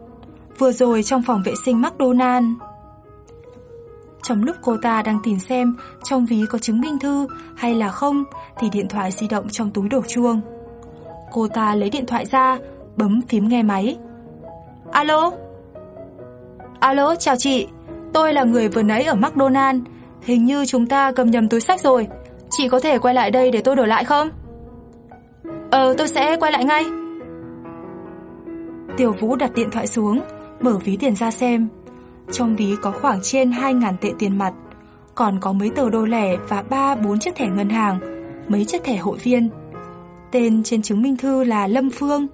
vừa rồi trong phòng vệ sinh McDonald. Trong lúc cô ta đang tìm xem trong ví có chứng minh thư hay là không thì điện thoại di động trong túi đổ chuông. Cô ta lấy điện thoại ra, bấm phím nghe máy. Alo? Alo, chào chị. Tôi là người vừa nãy ở McDonald. Hình như chúng ta cầm nhầm túi sách rồi. Chị có thể quay lại đây để tôi đổi lại không? Ờ, tôi sẽ quay lại ngay. Tiểu Vũ đặt điện thoại xuống, mở ví tiền ra xem. Trong ví có khoảng trên 2.000 tệ tiền mặt, còn có mấy tờ đô lẻ và 3-4 chiếc thẻ ngân hàng, mấy chiếc thẻ hội viên. Tên trên chứng minh thư là Lâm Phương.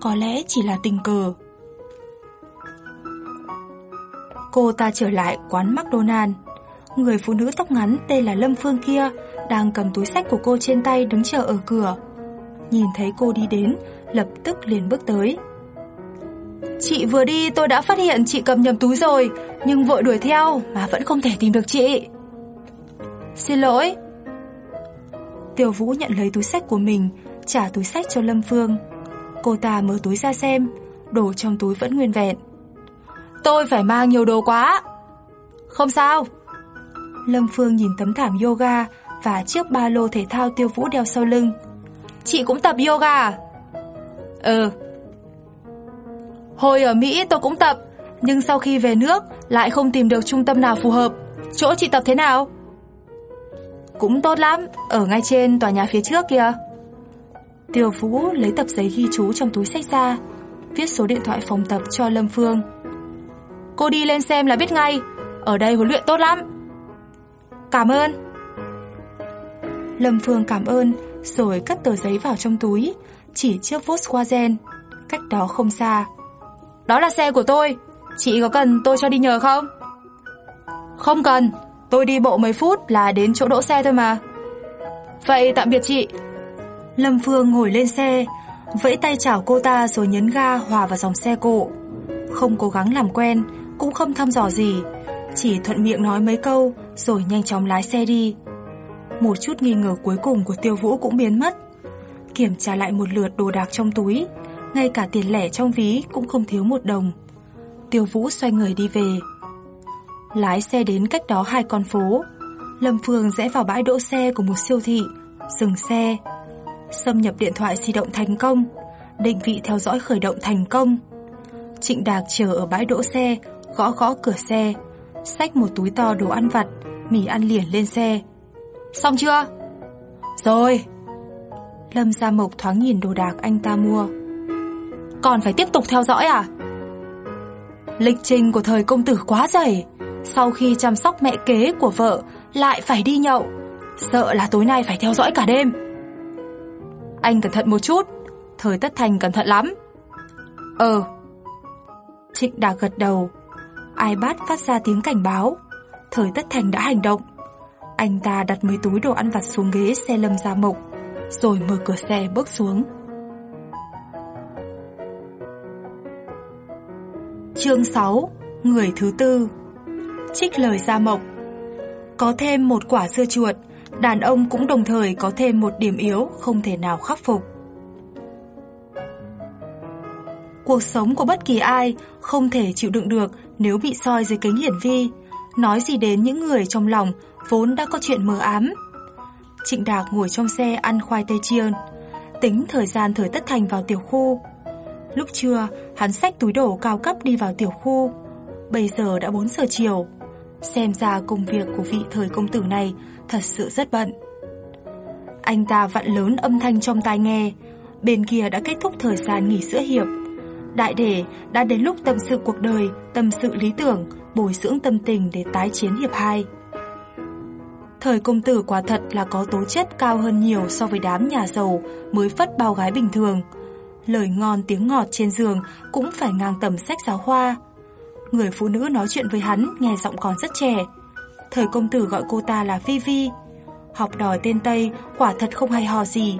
Có lẽ chỉ là tình cờ. Cô ta trở lại quán McDonald. Người phụ nữ tóc ngắn tên là Lâm Phương kia đang cầm túi sách của cô trên tay đứng chờ ở cửa. Nhìn thấy cô đi đến, lập tức liền bước tới. Chị vừa đi tôi đã phát hiện chị cầm nhầm túi rồi, nhưng vội đuổi theo mà vẫn không thể tìm được chị. Xin lỗi. Tiểu Vũ nhận lấy túi sách của mình, trả túi sách cho Lâm Phương. Cô ta mở túi ra xem, đồ trong túi vẫn nguyên vẹn. Tôi phải mang nhiều đồ quá. Không sao. Lâm Phương nhìn tấm thảm yoga và chiếc ba lô thể thao Tiêu Vũ đeo sau lưng. Chị cũng tập yoga à? Ừ. Hồi ở Mỹ tôi cũng tập, nhưng sau khi về nước lại không tìm được trung tâm nào phù hợp. Chỗ chị tập thế nào? Cũng tốt lắm, ở ngay trên tòa nhà phía trước kìa. Tiêu Vũ lấy tập giấy ghi chú trong túi sách ra, viết số điện thoại phòng tập cho Lâm Phương. Cô đi lên xem là biết ngay, ở đây huấn luyện tốt lắm. Cảm ơn. Lâm Phương cảm ơn, rồi cất tờ giấy vào trong túi, chỉ chiếc Volkswagen, cách đó không xa. Đó là xe của tôi, chị có cần tôi cho đi nhờ không? Không cần, tôi đi bộ mấy phút là đến chỗ đỗ xe thôi mà. Vậy tạm biệt chị. Lâm Phương ngồi lên xe, vẫy tay chào cô ta rồi nhấn ga hòa vào dòng xe cộ. Không cố gắng làm quen, cũng không thăm dò gì, chỉ thuận miệng nói mấy câu rồi nhanh chóng lái xe đi. Một chút nghi ngờ cuối cùng của Tiêu Vũ cũng biến mất. Kiểm tra lại một lượt đồ đạc trong túi, ngay cả tiền lẻ trong ví cũng không thiếu một đồng. Tiêu Vũ xoay người đi về. Lái xe đến cách đó hai con phố, Lâm Phương rẽ vào bãi đỗ xe của một siêu thị, dừng xe. Xâm nhập điện thoại di động thành công, định vị theo dõi khởi động thành công. Trịnh Đạc chờ ở bãi đỗ xe, gõ gõ cửa xe, xách một túi to đồ ăn vặt, mì ăn liền lên xe. Xong chưa? Rồi. Lâm Gia Mộc thoáng nhìn đồ đạc anh ta mua. Còn phải tiếp tục theo dõi à? Lịch trình của thời công tử quá dày. Sau khi chăm sóc mẹ kế của vợ, lại phải đi nhậu. Sợ là tối nay phải theo dõi cả đêm. Anh cẩn thận một chút, thời tất thành cẩn thận lắm. Ờ. Trịnh Đạc gật đầu. iPad phát ra tiếng cảnh báo. Thời tất thành đã hành động. Anh ta đặt mấy túi đồ ăn vặt xuống ghế xe lâm gia mộc, rồi mở cửa xe bước xuống. Chương 6 Người thứ tư Trích lời Gia Mộc Có thêm một quả dưa chuột, đàn ông cũng đồng thời có thêm một điểm yếu không thể nào khắc phục. Cuộc sống của bất kỳ ai không thể chịu đựng được nếu bị soi dưới kính hiển vi, nói gì đến những người trong lòng vốn đã có chuyện mờ ám. Trịnh Đạc ngồi trong xe ăn khoai tây chiên, tính thời gian thời tất thành vào tiểu khu. Lúc trưa, hắn xách túi đồ cao cấp đi vào tiểu khu. Bây giờ đã 4 giờ chiều. Xem ra công việc của vị thời công tử này thật sự rất bận. Anh ta vặn lớn âm thanh trong tai nghe, bên kia đã kết thúc thời gian nghỉ sữa hiệp. Đại để đã đến lúc tâm sự cuộc đời, tâm sự lý tưởng, bồi dưỡng tâm tình để tái chiến hiệp 2. Thời công tử quả thật là có tố chất cao hơn nhiều so với đám nhà giàu mới phất bao gái bình thường. Lời ngon tiếng ngọt trên giường cũng phải ngang tầm sách giáo khoa. Người phụ nữ nói chuyện với hắn nghe giọng còn rất trẻ. Thời công tử gọi cô ta là Vivi. Vi. Học đòi tên Tây quả thật không hay ho gì.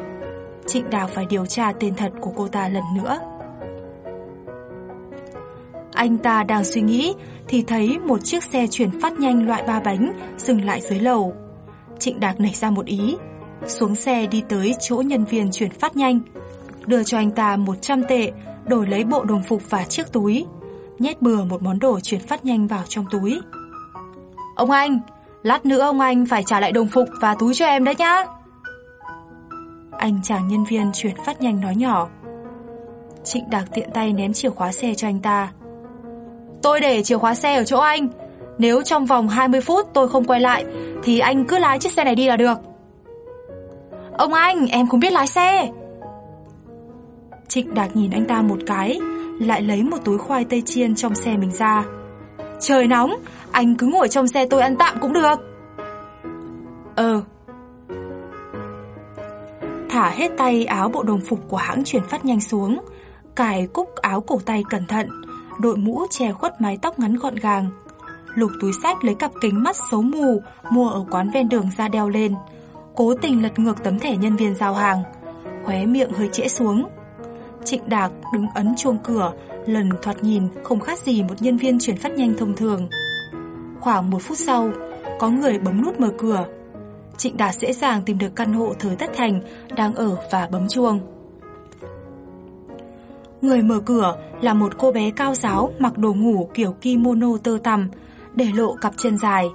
Trịnh Đào phải điều tra tên thật của cô ta lần nữa. Anh ta đang suy nghĩ thì thấy một chiếc xe chuyển phát nhanh loại ba bánh dừng lại dưới lầu. Trịnh Đạc nảy ra một ý, xuống xe đi tới chỗ nhân viên chuyển phát nhanh, đưa cho anh ta 100 tệ, đổi lấy bộ đồng phục và chiếc túi, nhét bừa một món đồ chuyển phát nhanh vào trong túi. Ông anh, lát nữa ông anh phải trả lại đồng phục và túi cho em đấy nhá. Anh chàng nhân viên chuyển phát nhanh nói nhỏ. Trịnh Đạc tiện tay ném chìa khóa xe cho anh ta. Tôi để chìa khóa xe ở chỗ anh, nếu trong vòng 20 phút tôi không quay lại thì anh cứ lái chiếc xe này đi là được. Ông anh, em không biết lái xe. Trịnh Đạt nhìn anh ta một cái, lại lấy một túi khoai tây chiên trong xe mình ra. Trời nóng, anh cứ ngồi trong xe tôi ăn tạm cũng được. Ờ. thả hết tay áo bộ đồng phục của hãng chuyển phát nhanh xuống, cài cúc áo cổ tay cẩn thận, đội mũ che khuất mái tóc ngắn gọn gàng. Lục túi sách lấy cặp kính mắt xấu mù mua ở quán ven đường ra đeo lên, cố tình lật ngược tấm thẻ nhân viên giao hàng, khóe miệng hơi trễ xuống. Trịnh Đạc đứng ấn chuông cửa, lần thoạt nhìn không khác gì một nhân viên chuyển phát nhanh thông thường. Khoảng một phút sau, có người bấm nút mở cửa. Trịnh Đạt dễ dàng tìm được căn hộ thời Tất Thành đang ở và bấm chuông. Người mở cửa là một cô bé cao giáo mặc đồ ngủ kiểu kimono tơ tằm, để lộ cặp chân dài.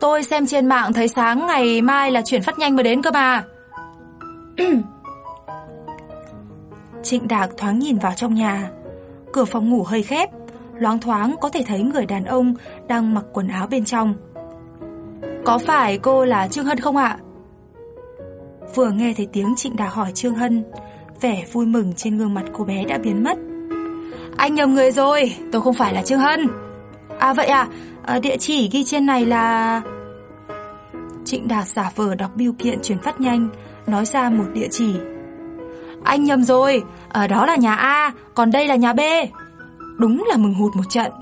Tôi xem trên mạng thấy sáng ngày mai là chuyển phát nhanh mới đến cơ mà. Trịnh Đạc thoáng nhìn vào trong nhà. Cửa phòng ngủ hơi khép, loáng thoáng có thể thấy người đàn ông đang mặc quần áo bên trong. Có phải cô là Trương Hân không ạ? Vừa nghe thấy tiếng Trịnh Đạc hỏi Trương Hân, vẻ vui mừng trên gương mặt cô bé đã biến mất. Anh nhầm người rồi, tôi không phải là Trương Hân. À vậy à, à địa chỉ ghi trên này là... Trịnh Đạt giả vờ đọc biêu kiện chuyển phát nhanh, nói ra một địa chỉ. Anh nhầm rồi, ở đó là nhà A, còn đây là nhà B. Đúng là mừng hụt một trận.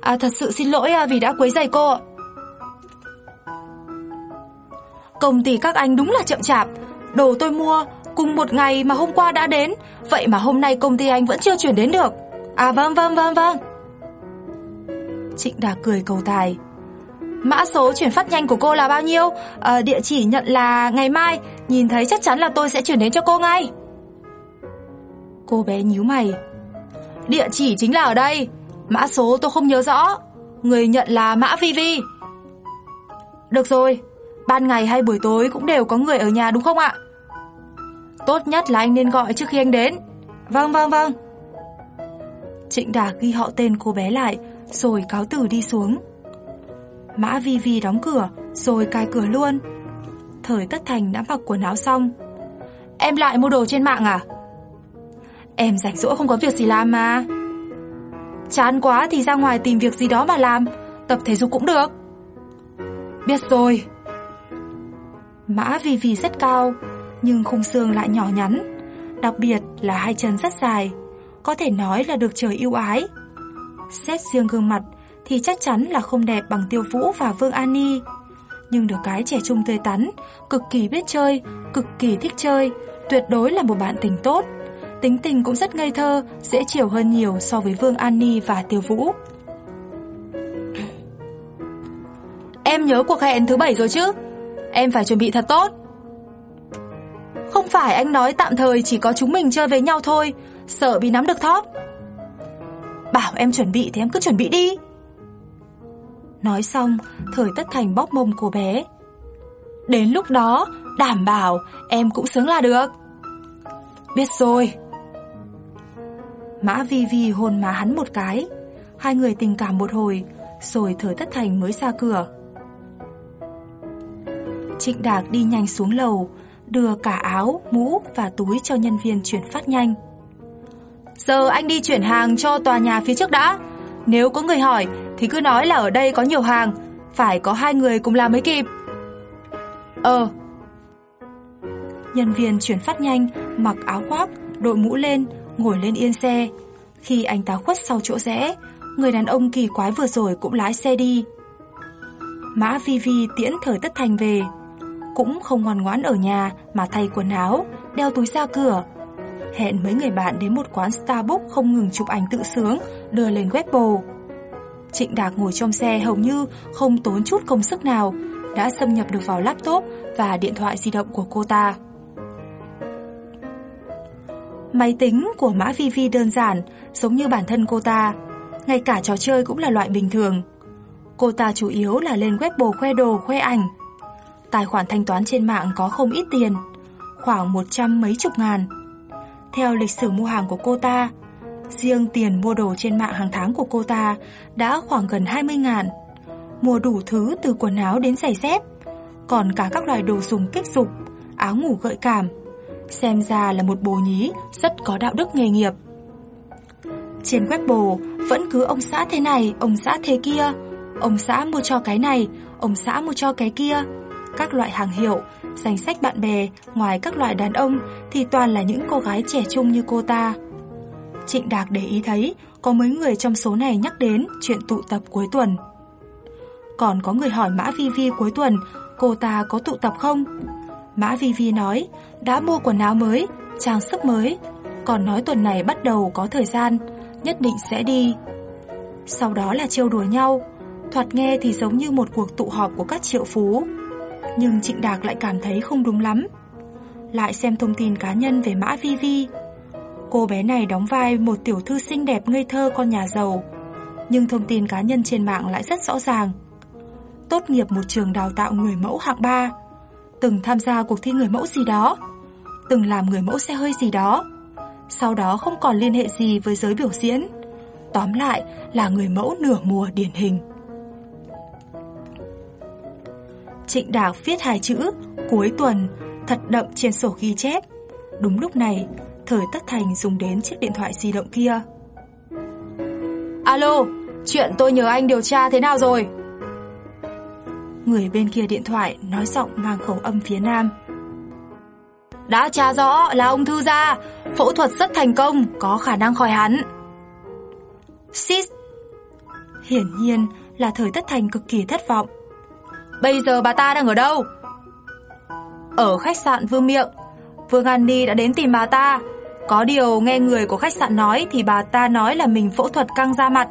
À thật sự xin lỗi à, vì đã quấy rầy cô. Công ty các anh đúng là chậm chạp, đồ tôi mua cùng một ngày mà hôm qua đã đến, vậy mà hôm nay công ty anh vẫn chưa chuyển đến được. À vâng vâng vâng vâng. Trịnh Đà cười cầu tài. Mã số chuyển phát nhanh của cô là bao nhiêu? À, địa chỉ nhận là ngày mai, nhìn thấy chắc chắn là tôi sẽ chuyển đến cho cô ngay. Cô bé nhíu mày. Địa chỉ chính là ở đây, mã số tôi không nhớ rõ, người nhận là Mã Vi Vi. Được rồi, ban ngày hay buổi tối cũng đều có người ở nhà đúng không ạ? Tốt nhất là anh nên gọi trước khi anh đến. Vâng vâng vâng. Trịnh Đà ghi họ tên cô bé lại, rồi cáo từ đi xuống. Mã Vi Vi đóng cửa, rồi cài cửa luôn. Thời Tất Thành đã mặc quần áo xong. Em lại mua đồ trên mạng à? Em rảnh rỗi không có việc gì làm mà. Chán quá thì ra ngoài tìm việc gì đó mà làm, tập thể dục cũng được. Biết rồi. Mã vì vì rất cao, nhưng khung xương lại nhỏ nhắn, đặc biệt là hai chân rất dài, có thể nói là được trời yêu ái. Xét riêng gương mặt thì chắc chắn là không đẹp bằng Tiêu Vũ và Vương An Ni. Nhưng được cái trẻ trung tươi tắn, cực kỳ biết chơi, cực kỳ thích chơi, tuyệt đối là một bạn tình tốt. Tính tình cũng rất ngây thơ, dễ chiều hơn nhiều so với Vương An Ni và Tiêu Vũ. Em nhớ cuộc hẹn thứ bảy rồi chứ? Em phải chuẩn bị thật tốt. Không phải anh nói tạm thời chỉ có chúng mình chơi với nhau thôi, sợ bị nắm được thóp. Bảo em chuẩn bị thì em cứ chuẩn bị đi. Nói xong, thời tất thành bóp mông cô bé. Đến lúc đó, đảm bảo em cũng sướng là được. Biết rồi. Mã Vi Vi hôn má hắn một cái. Hai người tình cảm một hồi, rồi thời tất thành mới ra cửa. Trịnh Đạc đi nhanh xuống lầu, đưa cả áo, mũ và túi cho nhân viên chuyển phát nhanh. Giờ anh đi chuyển hàng cho tòa nhà phía trước đã. Nếu có người hỏi thì cứ nói là ở đây có nhiều hàng, phải có hai người cùng làm mới kịp. Ờ. Nhân viên chuyển phát nhanh mặc áo khoác, đội mũ lên, ngồi lên yên xe. Khi anh ta khuất sau chỗ rẽ, người đàn ông kỳ quái vừa rồi cũng lái xe đi. Mã Vi Vi tiễn thời tất thành về, cũng không ngoan ngoãn ở nhà mà thay quần áo, đeo túi ra cửa. Hẹn mấy người bạn đến một quán Starbucks không ngừng chụp ảnh tự sướng, đưa lên Weibo. Trịnh Đạc ngồi trong xe hầu như không tốn chút công sức nào, đã xâm nhập được vào laptop và điện thoại di động của cô ta. Máy tính của Mã Vi Vi đơn giản, giống như bản thân cô ta. Ngay cả trò chơi cũng là loại bình thường. Cô ta chủ yếu là lên Weibo khoe đồ, khoe ảnh. Tài khoản thanh toán trên mạng có không ít tiền, khoảng một trăm mấy chục ngàn. Theo lịch sử mua hàng của cô ta, riêng tiền mua đồ trên mạng hàng tháng của cô ta đã khoảng gần 20 ngàn. Mua đủ thứ từ quần áo đến giày dép, còn cả các loại đồ dùng kích dục, áo ngủ gợi cảm. Xem ra là một bồ nhí rất có đạo đức nghề nghiệp. Trên web bồ vẫn cứ ông xã thế này, ông xã thế kia, ông xã mua cho cái này, ông xã mua cho cái kia các loại hàng hiệu Danh sách bạn bè, ngoài các loại đàn ông thì toàn là những cô gái trẻ trung như cô ta. Trịnh Đạc để ý thấy có mấy người trong số này nhắc đến chuyện tụ tập cuối tuần. Còn có người hỏi Mã Vi Vi cuối tuần cô ta có tụ tập không? Mã Vi Vi nói đã mua quần áo mới, trang sức mới, còn nói tuần này bắt đầu có thời gian, nhất định sẽ đi. Sau đó là trêu đùa nhau, thoạt nghe thì giống như một cuộc tụ họp của các triệu phú. Nhưng Trịnh Đạc lại cảm thấy không đúng lắm. Lại xem thông tin cá nhân về Mã Vi Vi. Cô bé này đóng vai một tiểu thư xinh đẹp ngây thơ con nhà giàu. Nhưng thông tin cá nhân trên mạng lại rất rõ ràng. Tốt nghiệp một trường đào tạo người mẫu hạng 3, từng tham gia cuộc thi người mẫu gì đó, từng làm người mẫu xe hơi gì đó. Sau đó không còn liên hệ gì với giới biểu diễn. Tóm lại là người mẫu nửa mùa điển hình. Trịnh Đạc viết hai chữ cuối tuần thật đậm trên sổ ghi chép. Đúng lúc này, Thời Tất Thành dùng đến chiếc điện thoại di động kia. Alo, chuyện tôi nhờ anh điều tra thế nào rồi? Người bên kia điện thoại nói giọng mang khẩu âm phía nam. Đã tra rõ là ung thư da, phẫu thuật rất thành công, có khả năng khỏi hắn. Sis Hiển nhiên là thời tất thành cực kỳ thất vọng. Bây giờ bà ta đang ở đâu? Ở khách sạn Vương Miệng. Vương An Ni đã đến tìm bà ta. Có điều nghe người của khách sạn nói thì bà ta nói là mình phẫu thuật căng da mặt,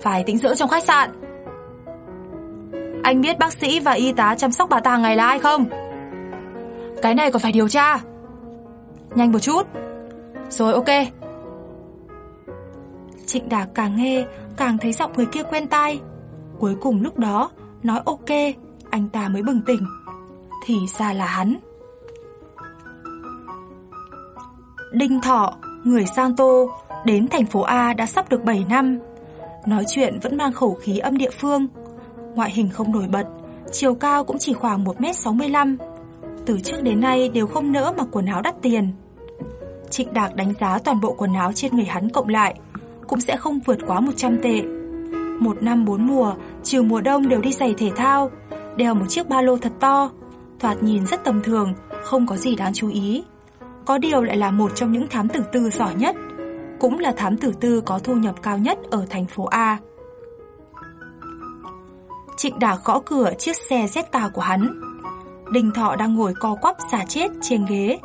phải tĩnh dưỡng trong khách sạn. Anh biết bác sĩ và y tá chăm sóc bà ta ngày là ai không? Cái này còn phải điều tra. Nhanh một chút. Rồi ok. Trịnh Đạc càng nghe càng thấy giọng người kia quen tai. Cuối cùng lúc đó nói ok, anh ta mới bừng tỉnh. Thì ra là hắn. Đinh Thọ, người Sang Tô, đến thành phố A đã sắp được 7 năm. Nói chuyện vẫn mang khẩu khí âm địa phương. Ngoại hình không nổi bật, chiều cao cũng chỉ khoảng 1m65. Từ trước đến nay đều không nỡ mặc quần áo đắt tiền. Trịnh Đạc đánh giá toàn bộ quần áo trên người hắn cộng lại, cũng sẽ không vượt quá 100 tệ. Một năm bốn mùa, trừ mùa đông đều đi giày thể thao, đeo một chiếc ba lô thật to, thoạt nhìn rất tầm thường, không có gì đáng chú ý. Có điều lại là một trong những thám tử tư giỏi nhất, cũng là thám tử tư có thu nhập cao nhất ở thành phố A. Trịnh Đạc gõ cửa chiếc xe Zeta của hắn. Đình Thọ đang ngồi co quắp xả chết trên ghế,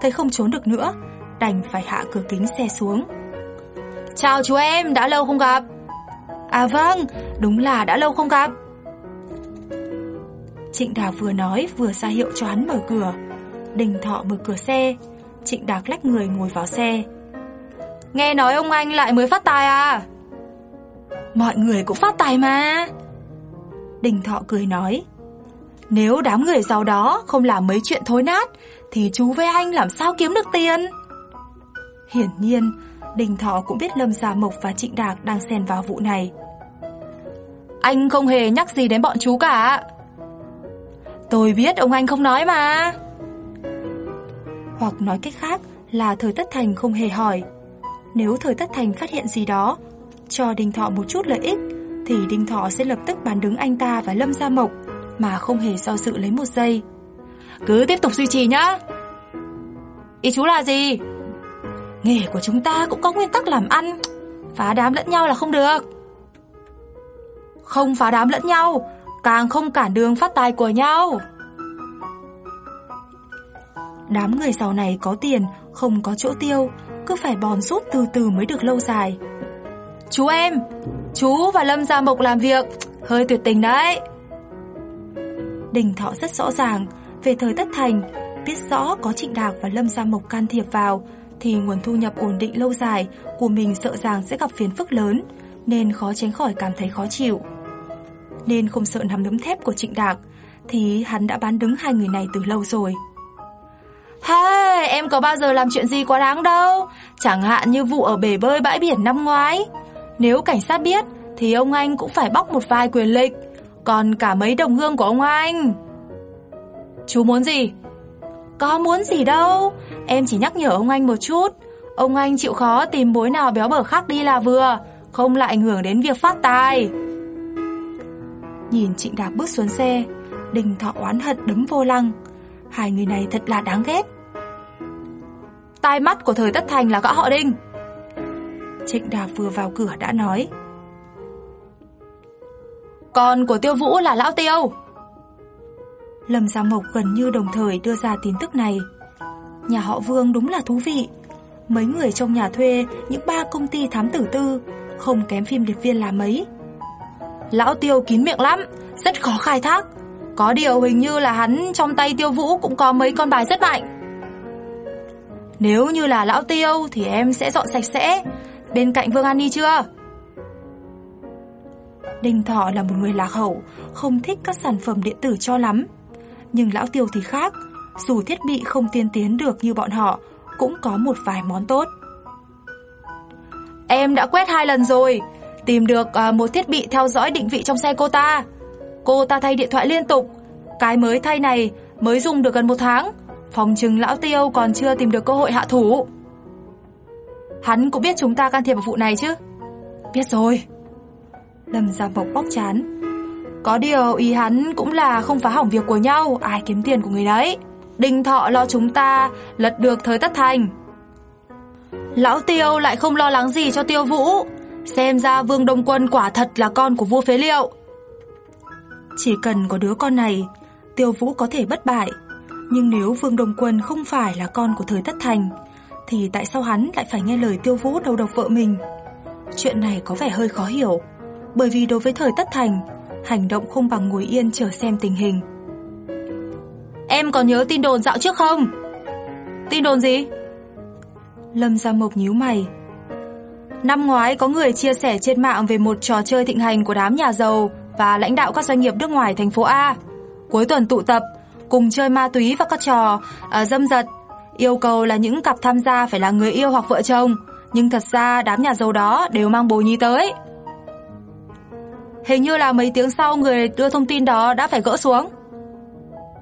thấy không trốn được nữa, đành phải hạ cửa kính xe xuống. Chào chú em, đã lâu không gặp. À vâng, đúng là đã lâu không gặp. Trịnh Đạc vừa nói vừa ra hiệu cho hắn mở cửa. Đình Thọ mở cửa xe, Trịnh Đạc lách người ngồi vào xe. Nghe nói ông anh lại mới phát tài à? Mọi người cũng phát tài mà. Đình Thọ cười nói. Nếu đám người giàu đó không làm mấy chuyện thối nát, thì chú với anh làm sao kiếm được tiền? Hiển nhiên, Đình Thọ cũng biết Lâm Gia Mộc và Trịnh Đạc đang xen vào vụ này. Anh không hề nhắc gì đến bọn chú cả. Tôi biết ông anh không nói mà. Hoặc nói cách khác là Thời Tất Thành không hề hỏi. Nếu Thời Tất Thành phát hiện gì đó, cho Đinh Thọ một chút lợi ích, thì Đinh Thọ sẽ lập tức bán đứng anh ta và Lâm Gia Mộc, mà không hề do dự lấy một giây. Cứ tiếp tục duy trì nhá. Ý chú là gì? Nghề của chúng ta cũng có nguyên tắc làm ăn, phá đám lẫn nhau là không được. Không phá đám lẫn nhau, càng không cản đường phát tài của nhau. Đám người giàu này có tiền, không có chỗ tiêu, cứ phải bòn rút từ từ mới được lâu dài. Chú em, chú và Lâm Gia Mộc làm việc, hơi tuyệt tình đấy. Đình Thọ rất rõ ràng, về thời Tất Thành, biết rõ có Trịnh Đạc và Lâm Gia Mộc can thiệp vào, thì nguồn thu nhập ổn định lâu dài của mình sợ rằng sẽ gặp phiền phức lớn, nên khó tránh khỏi cảm thấy khó chịu. Nên không sợ nắm đấm thép của Trịnh Đạc, thì hắn đã bán đứng hai người này từ lâu rồi. Hey, em có bao giờ làm chuyện gì quá đáng đâu Chẳng hạn như vụ ở bể bơi bãi biển năm ngoái Nếu cảnh sát biết Thì ông anh cũng phải bóc một vài quyền lịch Còn cả mấy đồng hương của ông anh Chú muốn gì? Có muốn gì đâu Em chỉ nhắc nhở ông anh một chút Ông anh chịu khó tìm bối nào béo bở khác đi là vừa, Không lại ảnh hưởng đến việc phát tài Nhìn Trịnh Đạc bước xuống xe, Đình Thọ oán hận đấm vô lăng Hai người này thật là đáng ghét. Tai mắt của thời Tất Thành là gã họ Đinh. Trịnh Đạc vừa vào cửa đã nói. Con của Tiêu Vũ là Lão Tiêu. Lâm Gia Mộc gần như đồng thời đưa ra tin tức này. Nhà họ Vương đúng là thú vị. Mấy người trong nhà thuê những ba công ty thám tử tư, không kém phim điệp viên là mấy. Lão Tiêu kín miệng lắm, rất khó khai thác. Có điều hình như là hắn trong tay Tiêu Vũ cũng có mấy con bài rất mạnh. Nếu như là Lão Tiêu thì em sẽ dọn sạch sẽ, bên cạnh Vương An Ni chưa? Đinh Thọ là một người lạc hậu, không thích các sản phẩm điện tử cho lắm. Nhưng Lão Tiêu thì khác, dù thiết bị không tiên tiến được như bọn họ, cũng có một vài món tốt. Em đã quét hai lần rồi, tìm được à, một thiết bị theo dõi định vị trong xe cô ta. Cô ta thay điện thoại liên tục, cái mới thay này mới dùng được gần một tháng, phòng trừng lão tiêu còn chưa tìm được cơ hội hạ thủ. Hắn cũng biết chúng ta can thiệp vào vụ này chứ? Biết rồi. Lâm Gia Mộc bóc chán. Có điều ý hắn cũng là không phá hỏng việc của nhau, ai kiếm tiền của người đấy. Đinh Thọ lo chúng ta lật được thời tất thành. Lão Tiêu lại không lo lắng gì cho Tiêu Vũ. Xem ra Vương Đông Quân quả thật là con của vua phế liệu. Chỉ cần có đứa con này, Tiêu Vũ có thể bất bại. Nhưng nếu Vương Đông Quân không phải là con của thời tất thành, thì tại sao hắn lại phải nghe lời Tiêu Vũ đầu độc vợ mình? Chuyện này có vẻ hơi khó hiểu, bởi vì đối với thời tất thành, hành động không bằng ngồi yên chờ xem tình hình. Em còn nhớ tin đồn dạo trước không? Tin đồn gì? Lâm Gia Mộc nhíu mày. Năm ngoái có người chia sẻ trên mạng về một trò chơi thịnh hành của đám nhà giàu và lãnh đạo các doanh nghiệp nước ngoài thành phố A. Cuối tuần tụ tập, cùng chơi ma túy và các trò à, dâm dật. Yêu cầu là những cặp tham gia phải là người yêu hoặc vợ chồng, nhưng thật ra đám nhà giàu đó đều mang bồ nhi tới. Hình như là mấy tiếng sau người đưa thông tin đó đã phải gỡ xuống.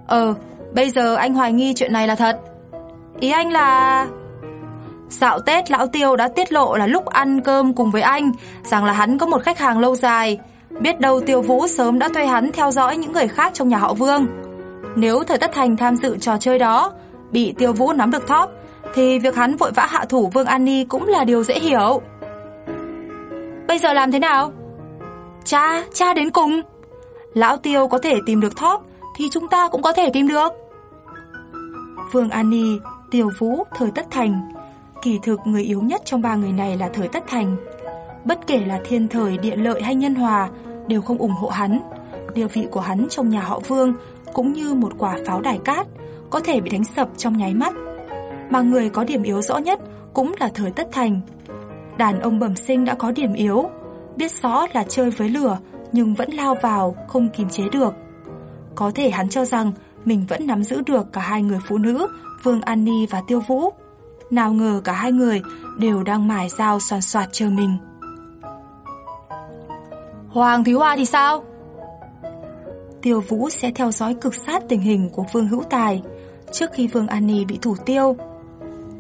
Ờ, bây giờ anh hoài nghi chuyện này là thật. Ý anh là... Dạo Tết Lão Tiêu đã tiết lộ là lúc ăn cơm cùng với anh rằng là hắn có một khách hàng lâu dài. Biết đâu Tiêu Vũ sớm đã thuê hắn theo dõi những người khác trong nhà họ Vương. Nếu thời Tất Thành tham dự trò chơi đó, bị Tiêu Vũ nắm được thóp, thì việc hắn vội vã hạ thủ Vương An Ni cũng là điều dễ hiểu. Bây giờ làm thế nào? Cha, cha đến cùng. Lão Tiêu có thể tìm được thóp, thì chúng ta cũng có thể tìm được. Vương An Ni, Tiêu Vũ, Thời Tất Thành. Kỳ thực người yếu nhất trong ba người này là Thời Tất Thành. Bất kể là thiên thời, địa lợi hay nhân hòa Đều không ủng hộ hắn. Địa vị của hắn trong nhà họ Vương Cũng như một quả pháo đài cát Có thể bị đánh sập trong nháy mắt. Mà người có điểm yếu rõ nhất Cũng là Thời Tất Thành. Đàn ông bẩm sinh đã có điểm yếu Biết rõ là chơi với lửa Nhưng vẫn lao vào, không kìm chế được. Có thể hắn cho rằng mình vẫn nắm giữ được cả hai người phụ nữ Vương An Ni và Tiêu Vũ nào ngờ cả hai người đều đang mải dao soàn soạt chờ mình. Hoàng Thúy Hoa thì sao? Tiêu Vũ sẽ theo dõi cực sát tình hình của Vương Hữu Tài trước khi Vương An Ni bị thủ tiêu.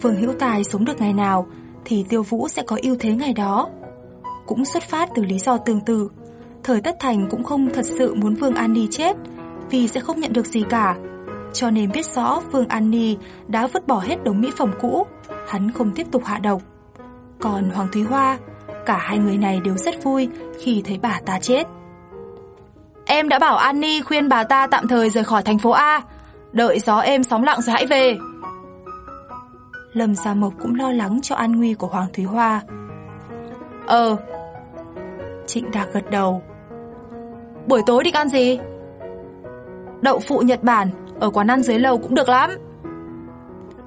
Vương Hữu Tài sống được ngày nào thì Tiêu Vũ sẽ có ưu thế ngày đó. Cũng xuất phát từ lý do tương tự, thời Tất Thành cũng không thật sự muốn Vương An Ni chết vì sẽ không nhận được gì cả. Cho nên biết rõ Vương An Ni đã vứt bỏ hết đống mỹ phẩm cũ hắn không tiếp tục hạ độc. Còn Hoàng Thúy Hoa, cả hai người này đều rất vui khi thấy bà ta chết. Em đã bảo Annie khuyên bà ta tạm thời rời khỏi thành phố A, đợi gió êm sóng lặng rồi hãy về. Lâm Gia Mộc cũng lo lắng cho an nguy của Hoàng Thúy Hoa. Ờ. Trịnh Đạc gật đầu. Buổi tối định ăn gì? Đậu phụ Nhật Bản, ở quán ăn dưới lầu cũng được lắm.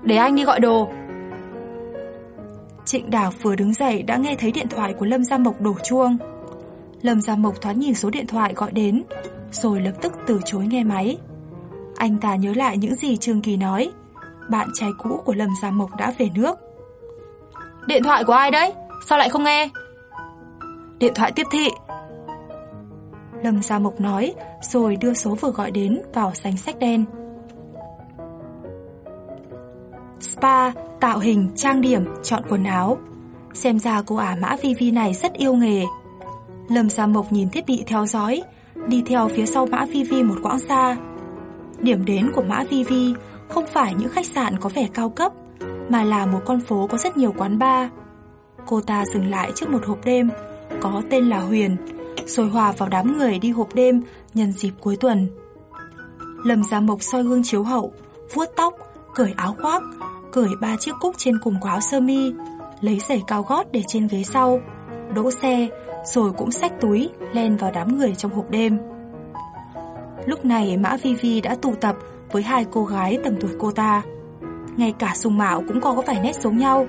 Để anh đi gọi đồ, Trịnh Đào vừa đứng dậy đã nghe thấy điện thoại của Lâm Gia Mộc đổ chuông. Lâm Gia Mộc thoáng nhìn số điện thoại gọi đến, rồi lập tức từ chối nghe máy. Anh ta nhớ lại những gì Trương Kỳ nói. Bạn trai cũ của Lâm Gia Mộc đã về nước. Điện thoại của ai đấy? Sao lại không nghe? Điện thoại tiếp thị. Lâm Gia Mộc nói, rồi đưa số vừa gọi đến vào danh sách đen. Spa, tạo hình, trang điểm, chọn quần áo. Xem ra cô ả mã Vi Vi này rất yêu nghề. Lâm Gia Mộc nhìn thiết bị theo dõi, đi theo phía sau mã Vi Vi một quãng xa. Điểm đến của mã Vi Vi không phải những khách sạn có vẻ cao cấp, mà là một con phố có rất nhiều quán bar. Cô ta dừng lại trước một hộp đêm, có tên là Huyền, rồi hòa vào đám người đi hộp đêm nhân dịp cuối tuần. Lâm Gia Mộc soi gương chiếu hậu, vuốt tóc, cởi áo khoác, cởi ba chiếc cúc trên cùng của áo sơ mi, lấy giày cao gót để trên ghế sau, đỗ xe, rồi cũng xách túi len vào đám người trong hộp đêm. Lúc này Mã Vi Vi đã tụ tập với hai cô gái tầm tuổi cô ta. Ngay cả sung mạo cũng có vài nét giống nhau.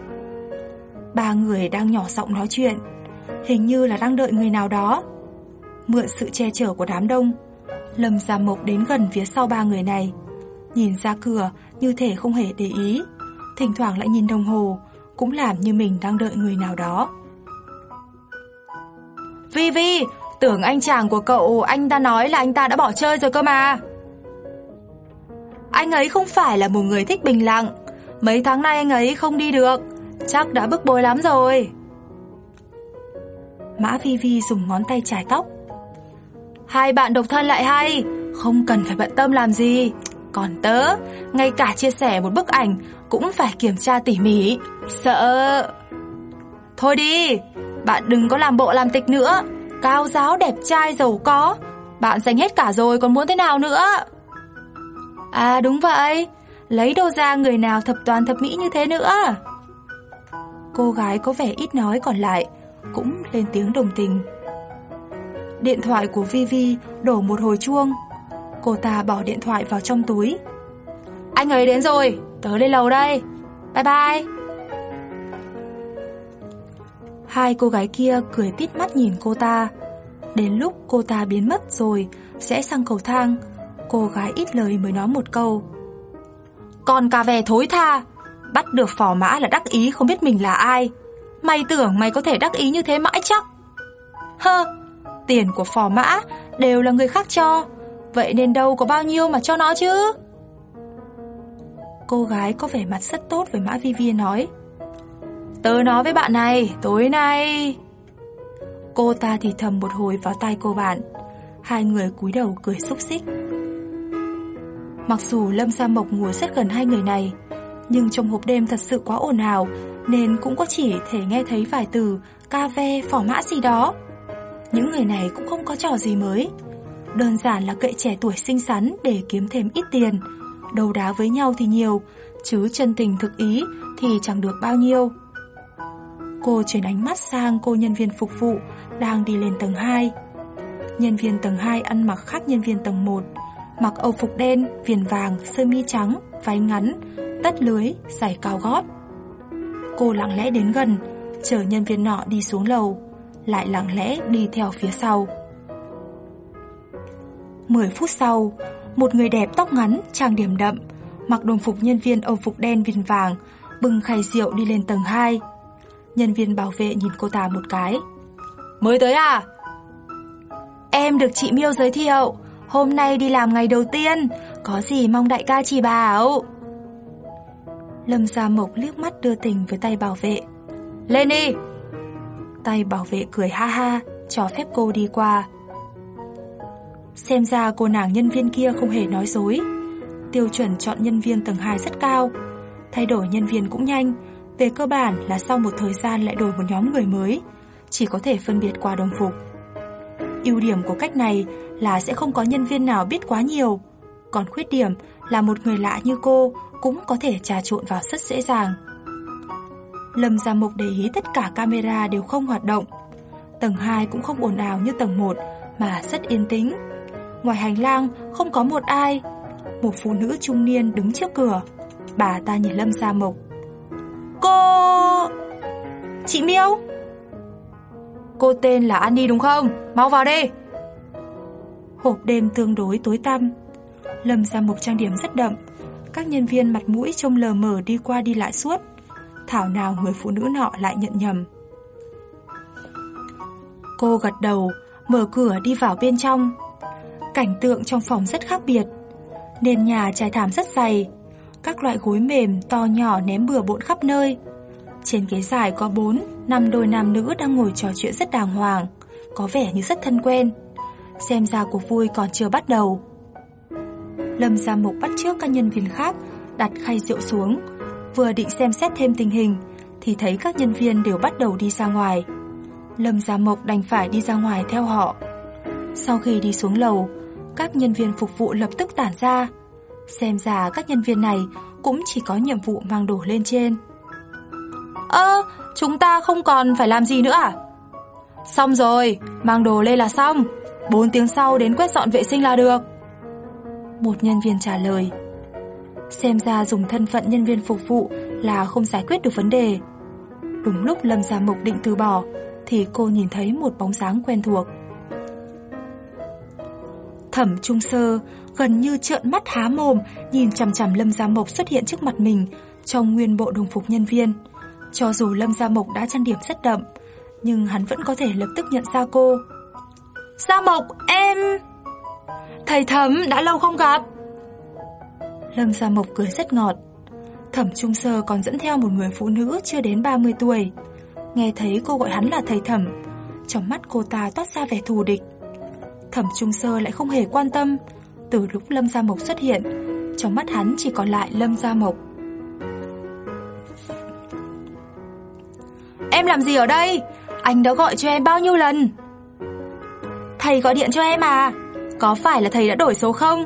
Ba người đang nhỏ giọng nói chuyện, hình như là đang đợi người nào đó. Mượn sự che chở của đám đông, Lâm Gia Mộc đến gần phía sau ba người này, nhìn ra cửa như thể không hề để ý, thỉnh thoảng lại nhìn đồng hồ, cũng làm như mình đang đợi người nào đó. Vi Vi, tưởng anh chàng của cậu anh ta nói là anh ta đã bỏ chơi rồi cơ mà. Anh ấy không phải là một người thích bình lặng, mấy tháng nay anh ấy không đi được, chắc đã bức bối lắm rồi. Mã Vi Vi dùng ngón tay chải tóc. Hai bạn độc thân lại hay, không cần phải bận tâm làm gì. Còn tớ, ngay cả chia sẻ một bức ảnh cũng phải kiểm tra tỉ mỉ, sợ... Thôi đi, bạn đừng có làm bộ làm tịch nữa, cao giáo đẹp trai giàu có, bạn dành hết cả rồi còn muốn thế nào nữa? À đúng vậy, lấy đâu ra người nào thập toàn thập mỹ như thế nữa? Cô gái có vẻ ít nói còn lại, cũng lên tiếng đồng tình. Điện thoại của Vivi đổ một hồi chuông. Cô ta bỏ điện thoại vào trong túi. Anh ấy đến rồi, tớ lên lầu đây. Bye bye. Hai cô gái kia cười tít mắt nhìn cô ta. Đến lúc cô ta biến mất rồi, sẽ sang cầu thang. Cô gái ít lời mới nói một câu. Còn cà về thối tha, bắt được phò mã là đắc ý không biết mình là ai. Mày tưởng mày có thể đắc ý như thế mãi chắc? Hơ, tiền của phò mã đều là người khác cho, vậy nên đâu có bao nhiêu mà cho nó chứ? Cô gái có vẻ mặt rất tốt với Mã Vi Vi nói. Tớ nói với bạn này, tối nay... Cô ta thì thầm một hồi vào tai cô bạn. Hai người cúi đầu cười xúc xích. Mặc dù Lâm Sa Mộc ngồi rất gần hai người này, nhưng trong hộp đêm thật sự quá ồn ào, nên cũng có chỉ thể nghe thấy vài từ ca ve, phỏ mã gì đó. Những người này cũng không có trò gì mới. Đơn giản là cậy trẻ tuổi xinh xắn để kiếm thêm ít tiền. Đầu đá với nhau thì nhiều, chứ chân tình thực ý thì chẳng được bao nhiêu. Cô chuyển ánh mắt sang cô nhân viên phục vụ đang đi lên tầng 2. Nhân viên tầng 2 ăn mặc khác nhân viên tầng 1, mặc âu phục đen, viền vàng, sơ mi trắng, váy ngắn, tất lưới, giày cao gót. Cô lặng lẽ đến gần, chờ nhân viên nọ đi xuống lầu, lại lặng lẽ đi theo phía sau. 10 phút sau, một người đẹp tóc ngắn, trang điểm đậm, mặc đồng phục nhân viên âu phục đen viền vàng, bưng khay rượu đi lên tầng 2. Nhân viên bảo vệ nhìn cô ta một cái. Mới tới à? Em được chị Miêu giới thiệu, hôm nay đi làm ngày đầu tiên, có gì mong đại ca chỉ bảo. Lâm Gia Mộc liếc mắt đưa tình với tay bảo vệ. Lên đi! Tay bảo vệ cười ha ha, cho phép cô đi qua. Xem ra cô nàng nhân viên kia không hề nói dối. Tiêu chuẩn chọn nhân viên tầng 2 rất cao. Thay đổi nhân viên cũng nhanh. Về cơ bản là sau một thời gian lại đổi một nhóm người mới. Chỉ có thể phân biệt qua đồng phục. ưu điểm của cách này là sẽ không có nhân viên nào biết quá nhiều. Còn khuyết điểm là một người lạ như cô cũng có thể trà trộn vào rất dễ dàng. Lâm Gia Mộc để ý tất cả camera đều không hoạt động. Tầng 2 cũng không ồn ào như tầng 1 mà rất yên tĩnh. Ngoài hành lang, không có một ai. Một phụ nữ trung niên đứng trước cửa. Bà ta nhìn Lâm Gia Mộc. Cô... Chị Miêu? Cô tên là Annie đúng không? Mau vào đi. Hộp đêm tương đối tối tăm. Lâm Gia Mộc trang điểm rất đậm. Các nhân viên mặt mũi trông lờ mờ đi qua đi lại suốt. Thảo nào người phụ nữ nọ lại nhận nhầm. Cô gật đầu, mở cửa đi vào bên trong. Cảnh tượng trong phòng rất khác biệt. Nền nhà trải thảm rất dày, các loại gối mềm to nhỏ ném bừa bộn khắp nơi. Trên ghế dài có bốn, năm đôi nam nữ đang ngồi trò chuyện rất đàng hoàng, có vẻ như rất thân quen. Xem ra cuộc vui còn chưa bắt đầu. Lâm Gia Mục bắt trước các nhân viên khác, đặt khay rượu xuống, vừa định xem xét thêm tình hình thì thấy các nhân viên đều bắt đầu đi ra ngoài. Lâm Gia Mộc đành phải đi ra ngoài theo họ. Sau khi đi xuống lầu, các nhân viên phục vụ lập tức tản ra. Xem ra các nhân viên này cũng chỉ có nhiệm vụ mang đồ lên trên. Ơ, chúng ta không còn phải làm gì nữa à? Xong rồi, mang đồ lên là xong. 4 tiếng sau đến quét dọn vệ sinh là được. Một nhân viên trả lời. Xem ra dùng thân phận nhân viên phục vụ là không giải quyết được vấn đề. Đúng lúc Lâm Gia Mộc định từ bỏ, thì cô nhìn thấy một bóng dáng quen thuộc. Thẩm Trung Sơ gần như trợn mắt há mồm nhìn chằm chằm Lâm Gia Mộc xuất hiện trước mặt mình trong nguyên bộ đồng phục nhân viên. Cho dù Lâm Gia Mộc đã trang điểm rất đậm, nhưng hắn vẫn có thể lập tức nhận ra cô. Gia Mộc, em... Thầy Thẩm đã lâu không gặp. Lâm Gia Mộc cười rất ngọt. Thẩm Trung Sơ còn dẫn theo một người phụ nữ chưa đến 30 tuổi. Nghe thấy cô gọi hắn là thầy Thẩm, trong mắt cô ta toát ra vẻ thù địch. Thẩm Trung Sơ lại không hề quan tâm. Từ lúc Lâm Gia Mộc xuất hiện, trong mắt hắn chỉ còn lại Lâm Gia Mộc. Em làm gì ở đây? Anh đã gọi cho em bao nhiêu lần? Thầy gọi điện cho em à? Có phải là thầy đã đổi số không?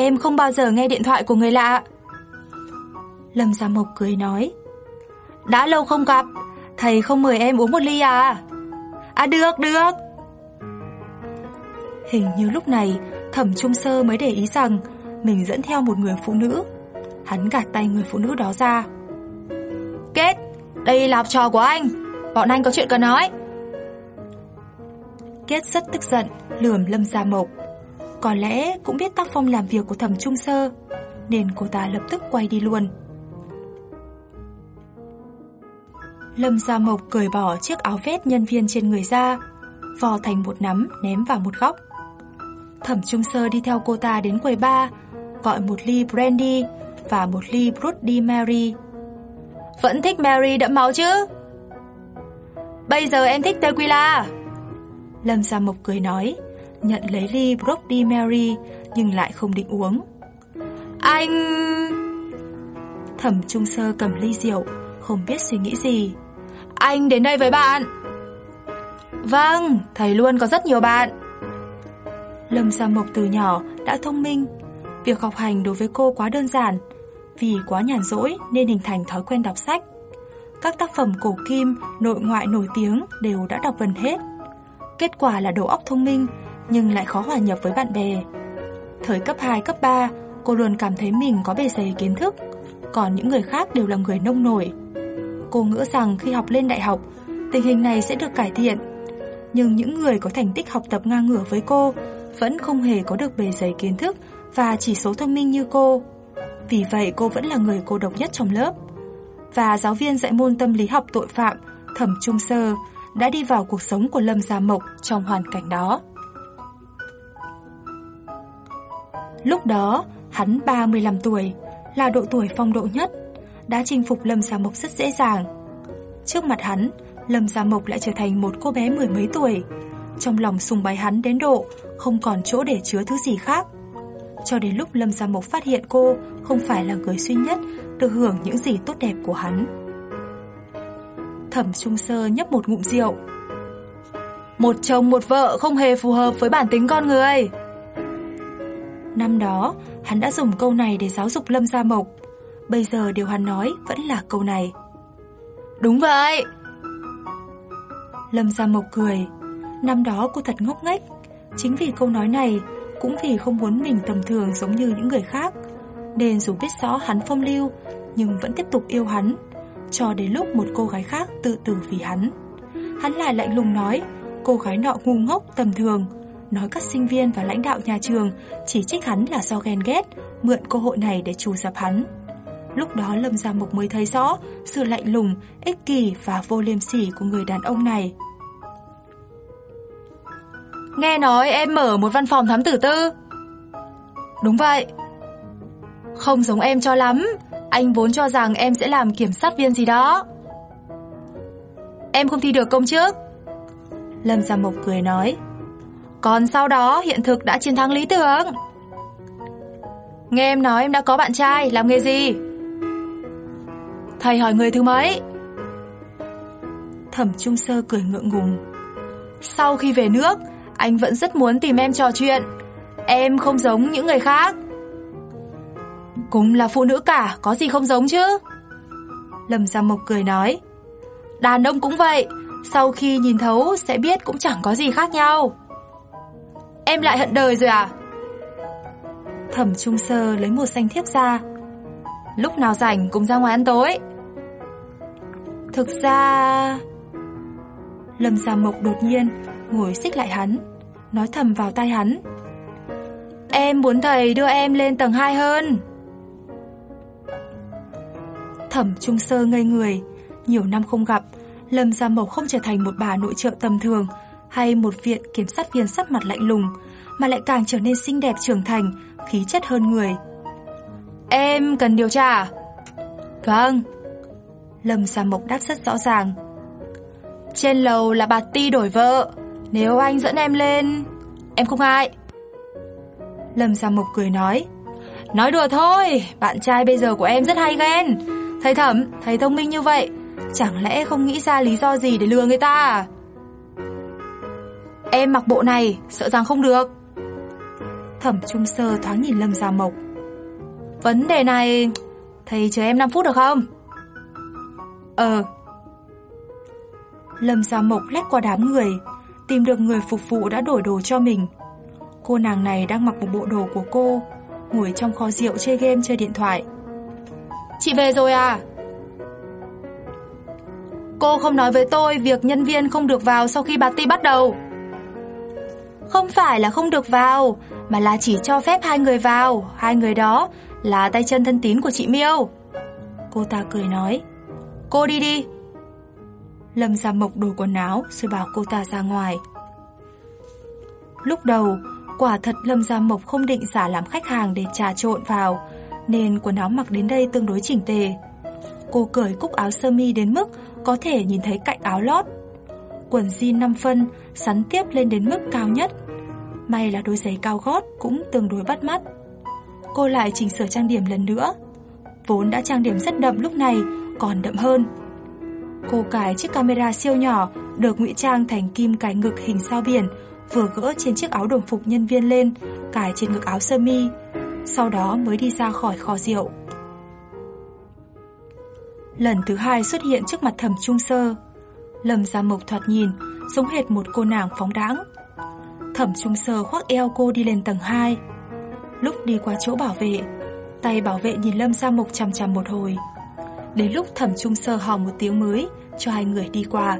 Em không bao giờ nghe điện thoại của người lạ. Lâm Gia Mộc cười nói. Đã lâu không gặp, thầy không mời em uống một ly à? À được, được. Hình như lúc này, Thẩm Trung Sơ mới để ý rằng mình dẫn theo một người phụ nữ. Hắn gạt tay người phụ nữ đó ra. Kết, đây là học trò của anh. Bọn anh có chuyện cần nói. Kết rất tức giận, lườm Lâm Gia Mộc. Có lẽ cũng biết tác phong làm việc của Thẩm Trung Sơ, nên cô ta lập tức quay đi luôn. Lâm Gia Mộc cởi bỏ chiếc áo vest nhân viên trên người ra, vò thành một nắm ném vào một góc. Thẩm Trung Sơ đi theo cô ta đến quầy bar, gọi một ly brandy và một ly Bloody Mary. Vẫn thích Mary đậm máu chứ? Bây giờ em thích tequila. Lâm Gia Mộc cười nói, nhận lấy ly Brody Mary nhưng lại không định uống. Anh... Thẩm Trung Sơ cầm ly rượu, không biết suy nghĩ gì. Anh đến đây với bạn. Vâng, thầy luôn có rất nhiều bạn. Lâm Gia Mộc từ nhỏ đã thông minh. Việc học hành đối với cô quá đơn giản. Vì quá nhàn rỗi nên hình thành thói quen đọc sách. Các tác phẩm cổ kim, nội ngoại nổi tiếng đều đã đọc gần hết. Kết quả là đầu óc thông minh nhưng lại khó hòa nhập với bạn bè. Thời cấp 2, cấp 3, cô luôn cảm thấy mình có bề dày kiến thức, còn những người khác đều là người nông nổi. Cô ngỡ rằng khi học lên đại học, tình hình này sẽ được cải thiện. Nhưng những người có thành tích học tập ngang ngửa với cô vẫn không hề có được bề dày kiến thức và chỉ số thông minh như cô. Vì vậy cô vẫn là người cô độc nhất trong lớp. Và giáo viên dạy môn tâm lý học tội phạm Thẩm Trung Sơ đã đi vào cuộc sống của Lâm Gia Mộc trong hoàn cảnh đó. Lúc đó, hắn 35 tuổi, là độ tuổi phong độ nhất, đã chinh phục Lâm Gia Mộc rất dễ dàng. Trước mặt hắn, Lâm Gia Mộc lại trở thành một cô bé mười mấy tuổi, trong lòng sùng bái hắn đến độ không còn chỗ để chứa thứ gì khác. Cho đến lúc Lâm Gia Mộc phát hiện cô không phải là người duy nhất được hưởng những gì tốt đẹp của hắn. Thẩm Trung Sơ nhấp một ngụm rượu. Một chồng một vợ không hề phù hợp với bản tính con người. Năm đó, hắn đã dùng câu này để giáo dục Lâm Gia Mộc. Bây giờ điều hắn nói vẫn là câu này. Đúng vậy. Lâm Gia Mộc cười. Năm đó cô thật ngốc nghếch. Chính vì câu nói này, cũng vì không muốn mình tầm thường giống như những người khác. Nên dù biết rõ hắn phong lưu, nhưng vẫn tiếp tục yêu hắn. Cho đến lúc một cô gái khác tự tử vì hắn. Hắn lại lạnh lùng nói, cô gái nọ ngu ngốc tầm thường, nói các sinh viên và lãnh đạo nhà trường chỉ trích hắn là do ghen ghét, mượn cơ hội này để trù dập hắn. Lúc đó Lâm Gia Mộc mới thấy rõ sự lạnh lùng, ích kỷ và vô liêm sỉ của người đàn ông này. Nghe nói em mở một văn phòng thám tử tư. Đúng vậy. Không giống em cho lắm, anh vốn cho rằng em sẽ làm kiểm sát viên gì đó. Em không thi được công trước. Lâm Gia Mộc cười nói. Còn sau đó hiện thực đã chiến thắng lý tưởng. Nghe em nói em đã có bạn trai, làm nghề gì? Thầy hỏi người thứ mấy? Thẩm Trung Sơ cười ngượng ngùng. Sau khi về nước, anh vẫn rất muốn tìm em trò chuyện. Em không giống những người khác. Cũng là phụ nữ cả, có gì không giống chứ? Lâm Gia Mộc cười nói. Đàn ông cũng vậy, sau khi nhìn thấu sẽ biết cũng chẳng có gì khác nhau. Em lại hận đời rồi à? Thẩm Trung Sơ lấy một danh thiếp ra. Lúc nào rảnh cùng ra ngoài ăn tối. Thực ra... Lâm Gia Mộc đột nhiên ngồi xích lại hắn, nói thầm vào tai hắn. Em muốn thầy đưa em lên tầng 2 hơn. Thẩm Trung Sơ ngây người, nhiều năm không gặp, Lâm Gia Mộc không trở thành một bà nội trợ tầm thường hay một viện kiểm sát viên sắc mặt lạnh lùng, mà lại càng trở nên xinh đẹp trưởng thành, khí chất hơn người. Em cần điều tra Vâng. Lâm Gia Mộc đáp rất rõ ràng. Trên lầu là bà Ti đổi vợ, nếu anh dẫn em lên, em không ngại. Lâm Gia Mộc cười nói. Nói đùa thôi, bạn trai bây giờ của em rất hay ghen. Thầy Thẩm, thầy thông minh như vậy, chẳng lẽ không nghĩ ra lý do gì để lừa người ta à? Em mặc bộ này, sợ rằng không được. Thẩm Trung Sơ thoáng nhìn Lâm Gia Mộc. Vấn đề này, thầy chờ em 5 phút được không? Ờ. Lâm Gia Mộc lách qua đám người, tìm được người phục vụ đã đổi đồ cho mình. Cô nàng này đang mặc một bộ đồ của cô, ngồi trong kho rượu chơi game chơi điện thoại. Chị về rồi à? Cô không nói với tôi việc nhân viên không được vào sau khi bà ti bắt đầu. Không phải là không được vào, mà là chỉ cho phép hai người vào, hai người đó là tay chân thân tín của chị Miêu. Cô ta cười nói. Cô đi đi. Lâm ra mộc đồ quần áo rồi bảo cô ta ra ngoài. Lúc đầu, quả thật Lâm Gia Mộc không định giả làm khách hàng để trà trộn vào, nên quần áo mặc đến đây tương đối chỉnh tề. Cô cởi cúc áo sơ mi đến mức có thể nhìn thấy cạnh áo lót. Quần jean 5 phân sắn tiếp lên đến mức cao nhất. May là đôi giày cao gót cũng tương đối bắt mắt. Cô lại chỉnh sửa trang điểm lần nữa. Vốn đã trang điểm rất đậm lúc này, còn đậm hơn. Cô cài chiếc camera siêu nhỏ được ngụy trang thành kim cài ngực hình sao biển, vừa gỡ trên chiếc áo đồng phục nhân viên lên, cài trên ngực áo sơ mi, sau đó mới đi ra khỏi kho rượu. Lần thứ hai xuất hiện trước mặt thẩm trung sơ, Lâm Gia Mộc thoạt nhìn giống hệt một cô nàng phóng đãng. Thẩm trung sơ khoác eo cô đi lên tầng 2. Lúc đi qua chỗ bảo vệ, tay bảo vệ nhìn Lâm Gia Mộc chằm chằm một hồi. Đến lúc thẩm trung sơ hò một tiếng mới cho hai người đi qua.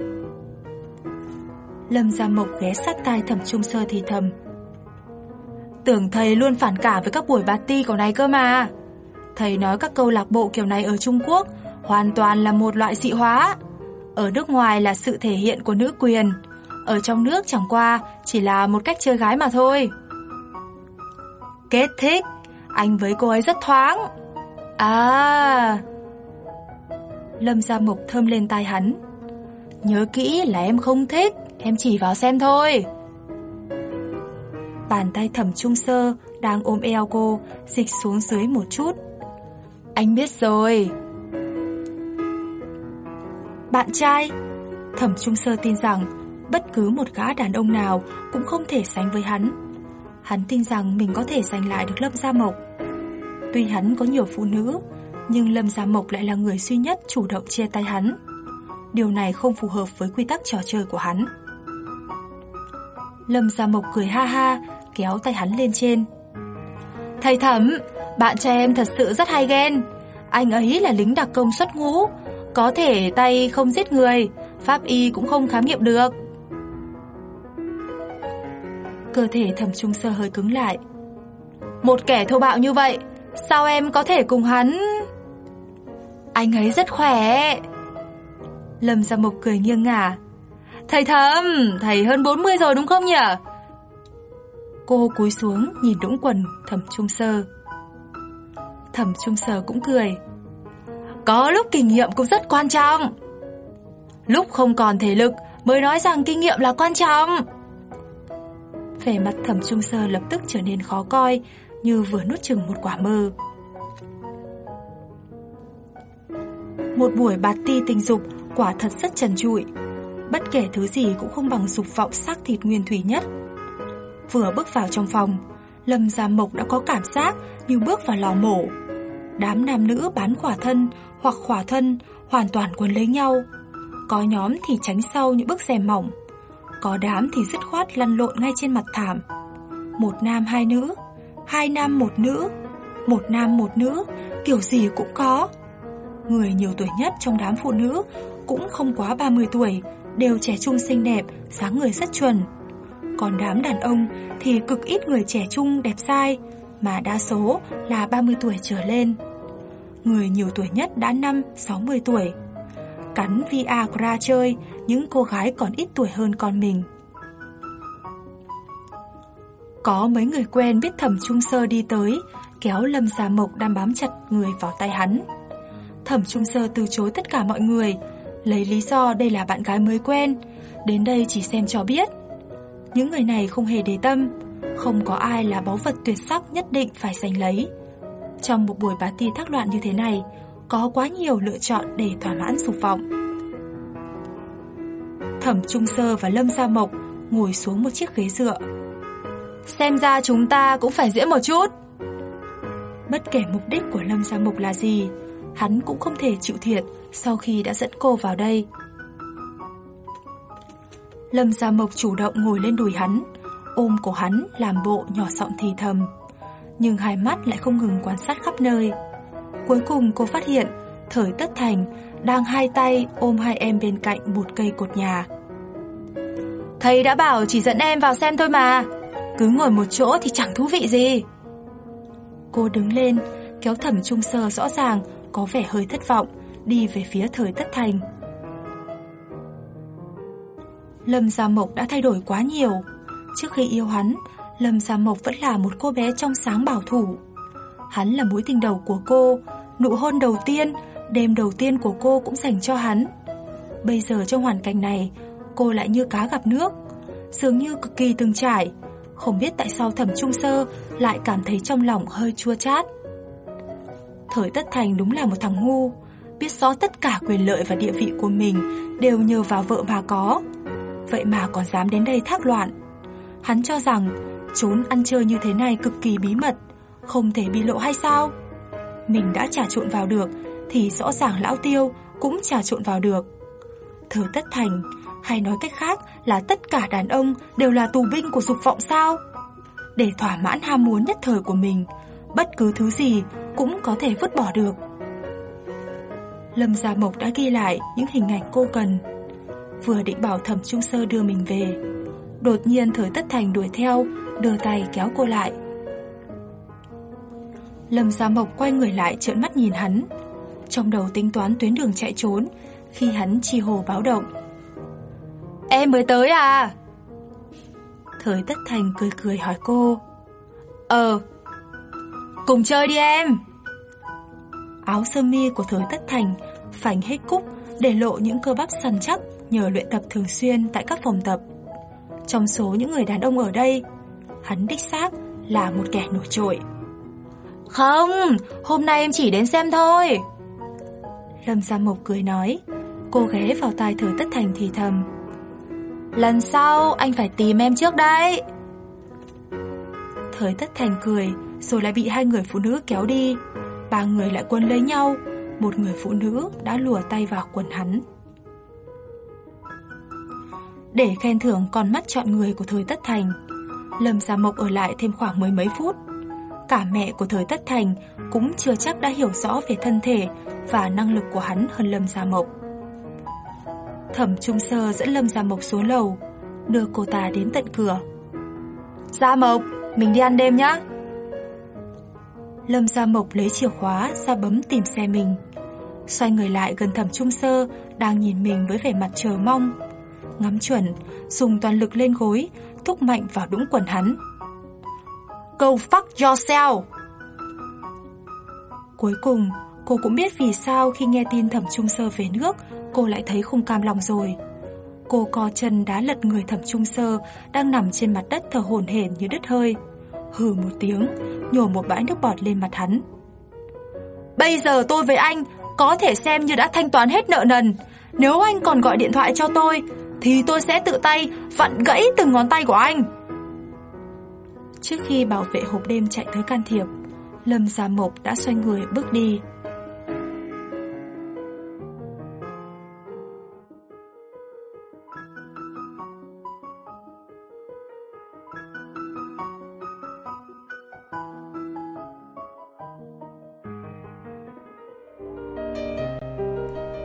Lâm Gia Mộc ghé sát tai thẩm trung sơ thì thầm. Tưởng thầy luôn phản cả với các buổi party kiểu này cơ mà. Thầy nói các câu lạc bộ kiểu này ở Trung Quốc hoàn toàn là một loại dị hóa. Ở nước ngoài là sự thể hiện của nữ quyền, ở trong nước chẳng qua chỉ là một cách chơi gái mà thôi. Kết thích, anh với cô ấy rất thoáng. À... Lâm Gia Mộc thơm lên tai hắn. Nhớ kỹ là em không thích, em chỉ vào xem thôi. Bàn tay thẩm trung sơ đang ôm eo cô, dịch xuống dưới một chút. Anh biết rồi. Bạn trai? Thẩm trung sơ tin rằng bất cứ một gã đàn ông nào cũng không thể sánh với hắn. Hắn tin rằng mình có thể giành lại được Lâm Gia Mộc. Tuy hắn có nhiều phụ nữ, nhưng Lâm Gia Mộc lại là người duy nhất chủ động chia tay hắn. Điều này không phù hợp với quy tắc trò chơi của hắn. Lâm Gia Mộc cười ha ha, kéo tay hắn lên trên. Thầy Thẩm, bạn trai em thật sự rất hay ghen. Anh ấy là lính đặc công xuất ngũ, có thể tay không giết người, pháp y cũng không khám nghiệm được. Cơ thể thẩm trung sơ hơi cứng lại. Một kẻ thô bạo như vậy, sao em có thể cùng hắn? Anh ấy rất khỏe. Lâm Gia Mộc cười nghiêng ngả. Thầy thầm, thầy hơn 40 rồi đúng không nhỉ? Cô cúi xuống nhìn đũng quần thẩm trung sơ. Thẩm trung sơ cũng cười. Có lúc kinh nghiệm cũng rất quan trọng. Lúc không còn thể lực mới nói rằng kinh nghiệm là quan trọng. Vẻ mặt thẩm trung sơ lập tức trở nên khó coi, như vừa nuốt chừng một quả mơ. Một buổi bạt ti tình dục quả thật rất trần trụi. Bất kể thứ gì cũng không bằng dục vọng xác thịt nguyên thủy nhất. Vừa bước vào trong phòng, Lâm Gia Mộc đã có cảm giác như bước vào lò mổ. Đám nam nữ bán khỏa thân hoặc khỏa thân hoàn toàn quấn lấy nhau. Có nhóm thì tránh sau những bức rèm mỏng, có đám thì dứt khoát lăn lộn ngay trên mặt thảm. Một nam hai nữ, hai nam một nữ, một nam một nữ, kiểu gì cũng có. Người nhiều tuổi nhất trong đám phụ nữ cũng không quá 30 tuổi, đều trẻ trung xinh đẹp, dáng người rất chuẩn. Còn đám đàn ông thì cực ít người trẻ trung đẹp dai, mà đa số là 30 tuổi trở lên. Người nhiều tuổi nhất đã 5-60 tuổi. Cắn Viagra chơi, những cô gái còn ít tuổi hơn con mình. Có mấy người quen biết thẩm trung sơ đi tới, kéo Lâm Gia Mộc đang bám chặt người vào tay hắn. Thẩm trung sơ từ chối tất cả mọi người, lấy lý do đây là bạn gái mới quen, đến đây chỉ xem cho biết. Những người này không hề để tâm, không có ai là báu vật tuyệt sắc nhất định phải giành lấy. Trong một buổi party thác loạn như thế này, có quá nhiều lựa chọn để thỏa mãn dục vọng. Thẩm Trung Sơ và Lâm Gia Mộc ngồi xuống một chiếc ghế dựa. Xem ra chúng ta cũng phải diễn một chút. Bất kể mục đích của Lâm Gia Mộc là gì, hắn cũng không thể chịu thiệt sau khi đã dẫn cô vào đây. Lâm Gia Mộc chủ động ngồi lên đùi hắn, ôm cổ hắn làm bộ nhỏ giọng thì thầm, nhưng hai mắt lại không ngừng quan sát khắp nơi. Cuối cùng cô phát hiện Thời Tất Thành đang hai tay ôm hai em bên cạnh một cây cột nhà. Thầy đã bảo chỉ dẫn em vào xem thôi mà, cứ ngồi một chỗ thì chẳng thú vị gì. Cô đứng lên, kéo thẩm trung sơ rõ ràng, có vẻ hơi thất vọng, đi về phía Thời Tất Thành. Lâm Gia Mộc đã thay đổi quá nhiều. Trước khi yêu hắn, Lâm Gia Mộc vẫn là một cô bé trong sáng bảo thủ. Hắn là mối tình đầu của cô, nụ hôn đầu tiên, đêm đầu tiên của cô cũng dành cho hắn. Bây giờ trong hoàn cảnh này, cô lại như cá gặp nước, dường như cực kỳ từng trải. Không biết tại sao Thẩm Trung Sơ lại cảm thấy trong lòng hơi chua chát. Thời Tất Thành đúng là một thằng ngu, biết rõ tất cả quyền lợi và địa vị của mình đều nhờ vào vợ mà có. Vậy mà còn dám đến đây thác loạn. Hắn cho rằng trốn ăn chơi như thế này cực kỳ bí mật, không thể bị lộ hay sao? Mình đã trà trộn vào được thì rõ ràng lão tiêu cũng trà trộn vào được. Thử tất thành, hay nói cách khác là tất cả đàn ông đều là tù binh của dục vọng sao? Để thỏa mãn ham muốn nhất thời của mình, bất cứ thứ gì cũng có thể vứt bỏ được. Lâm Gia Mộc đã ghi lại những hình ảnh cô cần. Vừa định bảo Thẩm Trung Sơ đưa mình về, đột nhiên Thời Tất Thành đuổi theo, đưa tay kéo cô lại. Lâm Gia Mộc quay người lại trợn mắt nhìn hắn, trong đầu tính toán tuyến đường chạy trốn khi hắn chi hồ báo động. Em mới tới à? Thời Tất Thành cười cười hỏi cô. Ờ, cùng chơi đi em. Áo sơ mi của Thời Tất Thành phành hết cúc để lộ những cơ bắp săn chắc nhờ luyện tập thường xuyên tại các phòng tập. Trong số những người đàn ông ở đây, hắn đích xác là một kẻ nổi trội. Không, hôm nay em chỉ đến xem thôi. Lâm Gia Mộc cười nói, cô ghé vào tai Thời Tất Thành thì thầm. Lần sau anh phải tìm em trước đấy. Thời Tất Thành cười, rồi lại bị hai người phụ nữ kéo đi. Ba người lại quân lấy nhau, một người phụ nữ đã lùa tay vào quần hắn. Để khen thưởng con mắt chọn người của Thời Tất Thành, Lâm Gia Mộc ở lại thêm khoảng mười mấy phút. Cả mẹ của Thời Tất Thành cũng chưa chắc đã hiểu rõ về thân thể và năng lực của hắn hơn Lâm Gia Mộc. Thẩm Trung Sơ dẫn Lâm Gia Mộc xuống lầu, đưa cô ta đến tận cửa. Gia Mộc, mình đi ăn đêm nhá. Lâm Gia Mộc lấy chìa khóa ra bấm tìm xe mình. Xoay người lại gần Thẩm Trung Sơ đang nhìn mình với vẻ mặt chờ mong. Ngắm chuẩn, dùng toàn lực lên gối, thúc mạnh vào đũng quần hắn. Go fuck yourself! Cuối cùng, cô cũng biết vì sao khi nghe tin Thẩm Trung Sơ về nước, cô lại thấy không cam lòng rồi. Cô co chân đá lật người Thẩm Trung Sơ đang nằm trên mặt đất thở hổn hển như đứt hơi. hừ một tiếng, nhổ một bãi nước bọt lên mặt hắn. Bây giờ tôi với anh có thể xem như đã thanh toán hết nợ nần. Nếu anh còn gọi điện thoại cho tôi, thì tôi sẽ tự tay vặn gãy từng ngón tay của anh. Trước khi bảo vệ hộp đêm chạy tới can thiệp, Lâm Gia Mộc đã xoay người bước đi.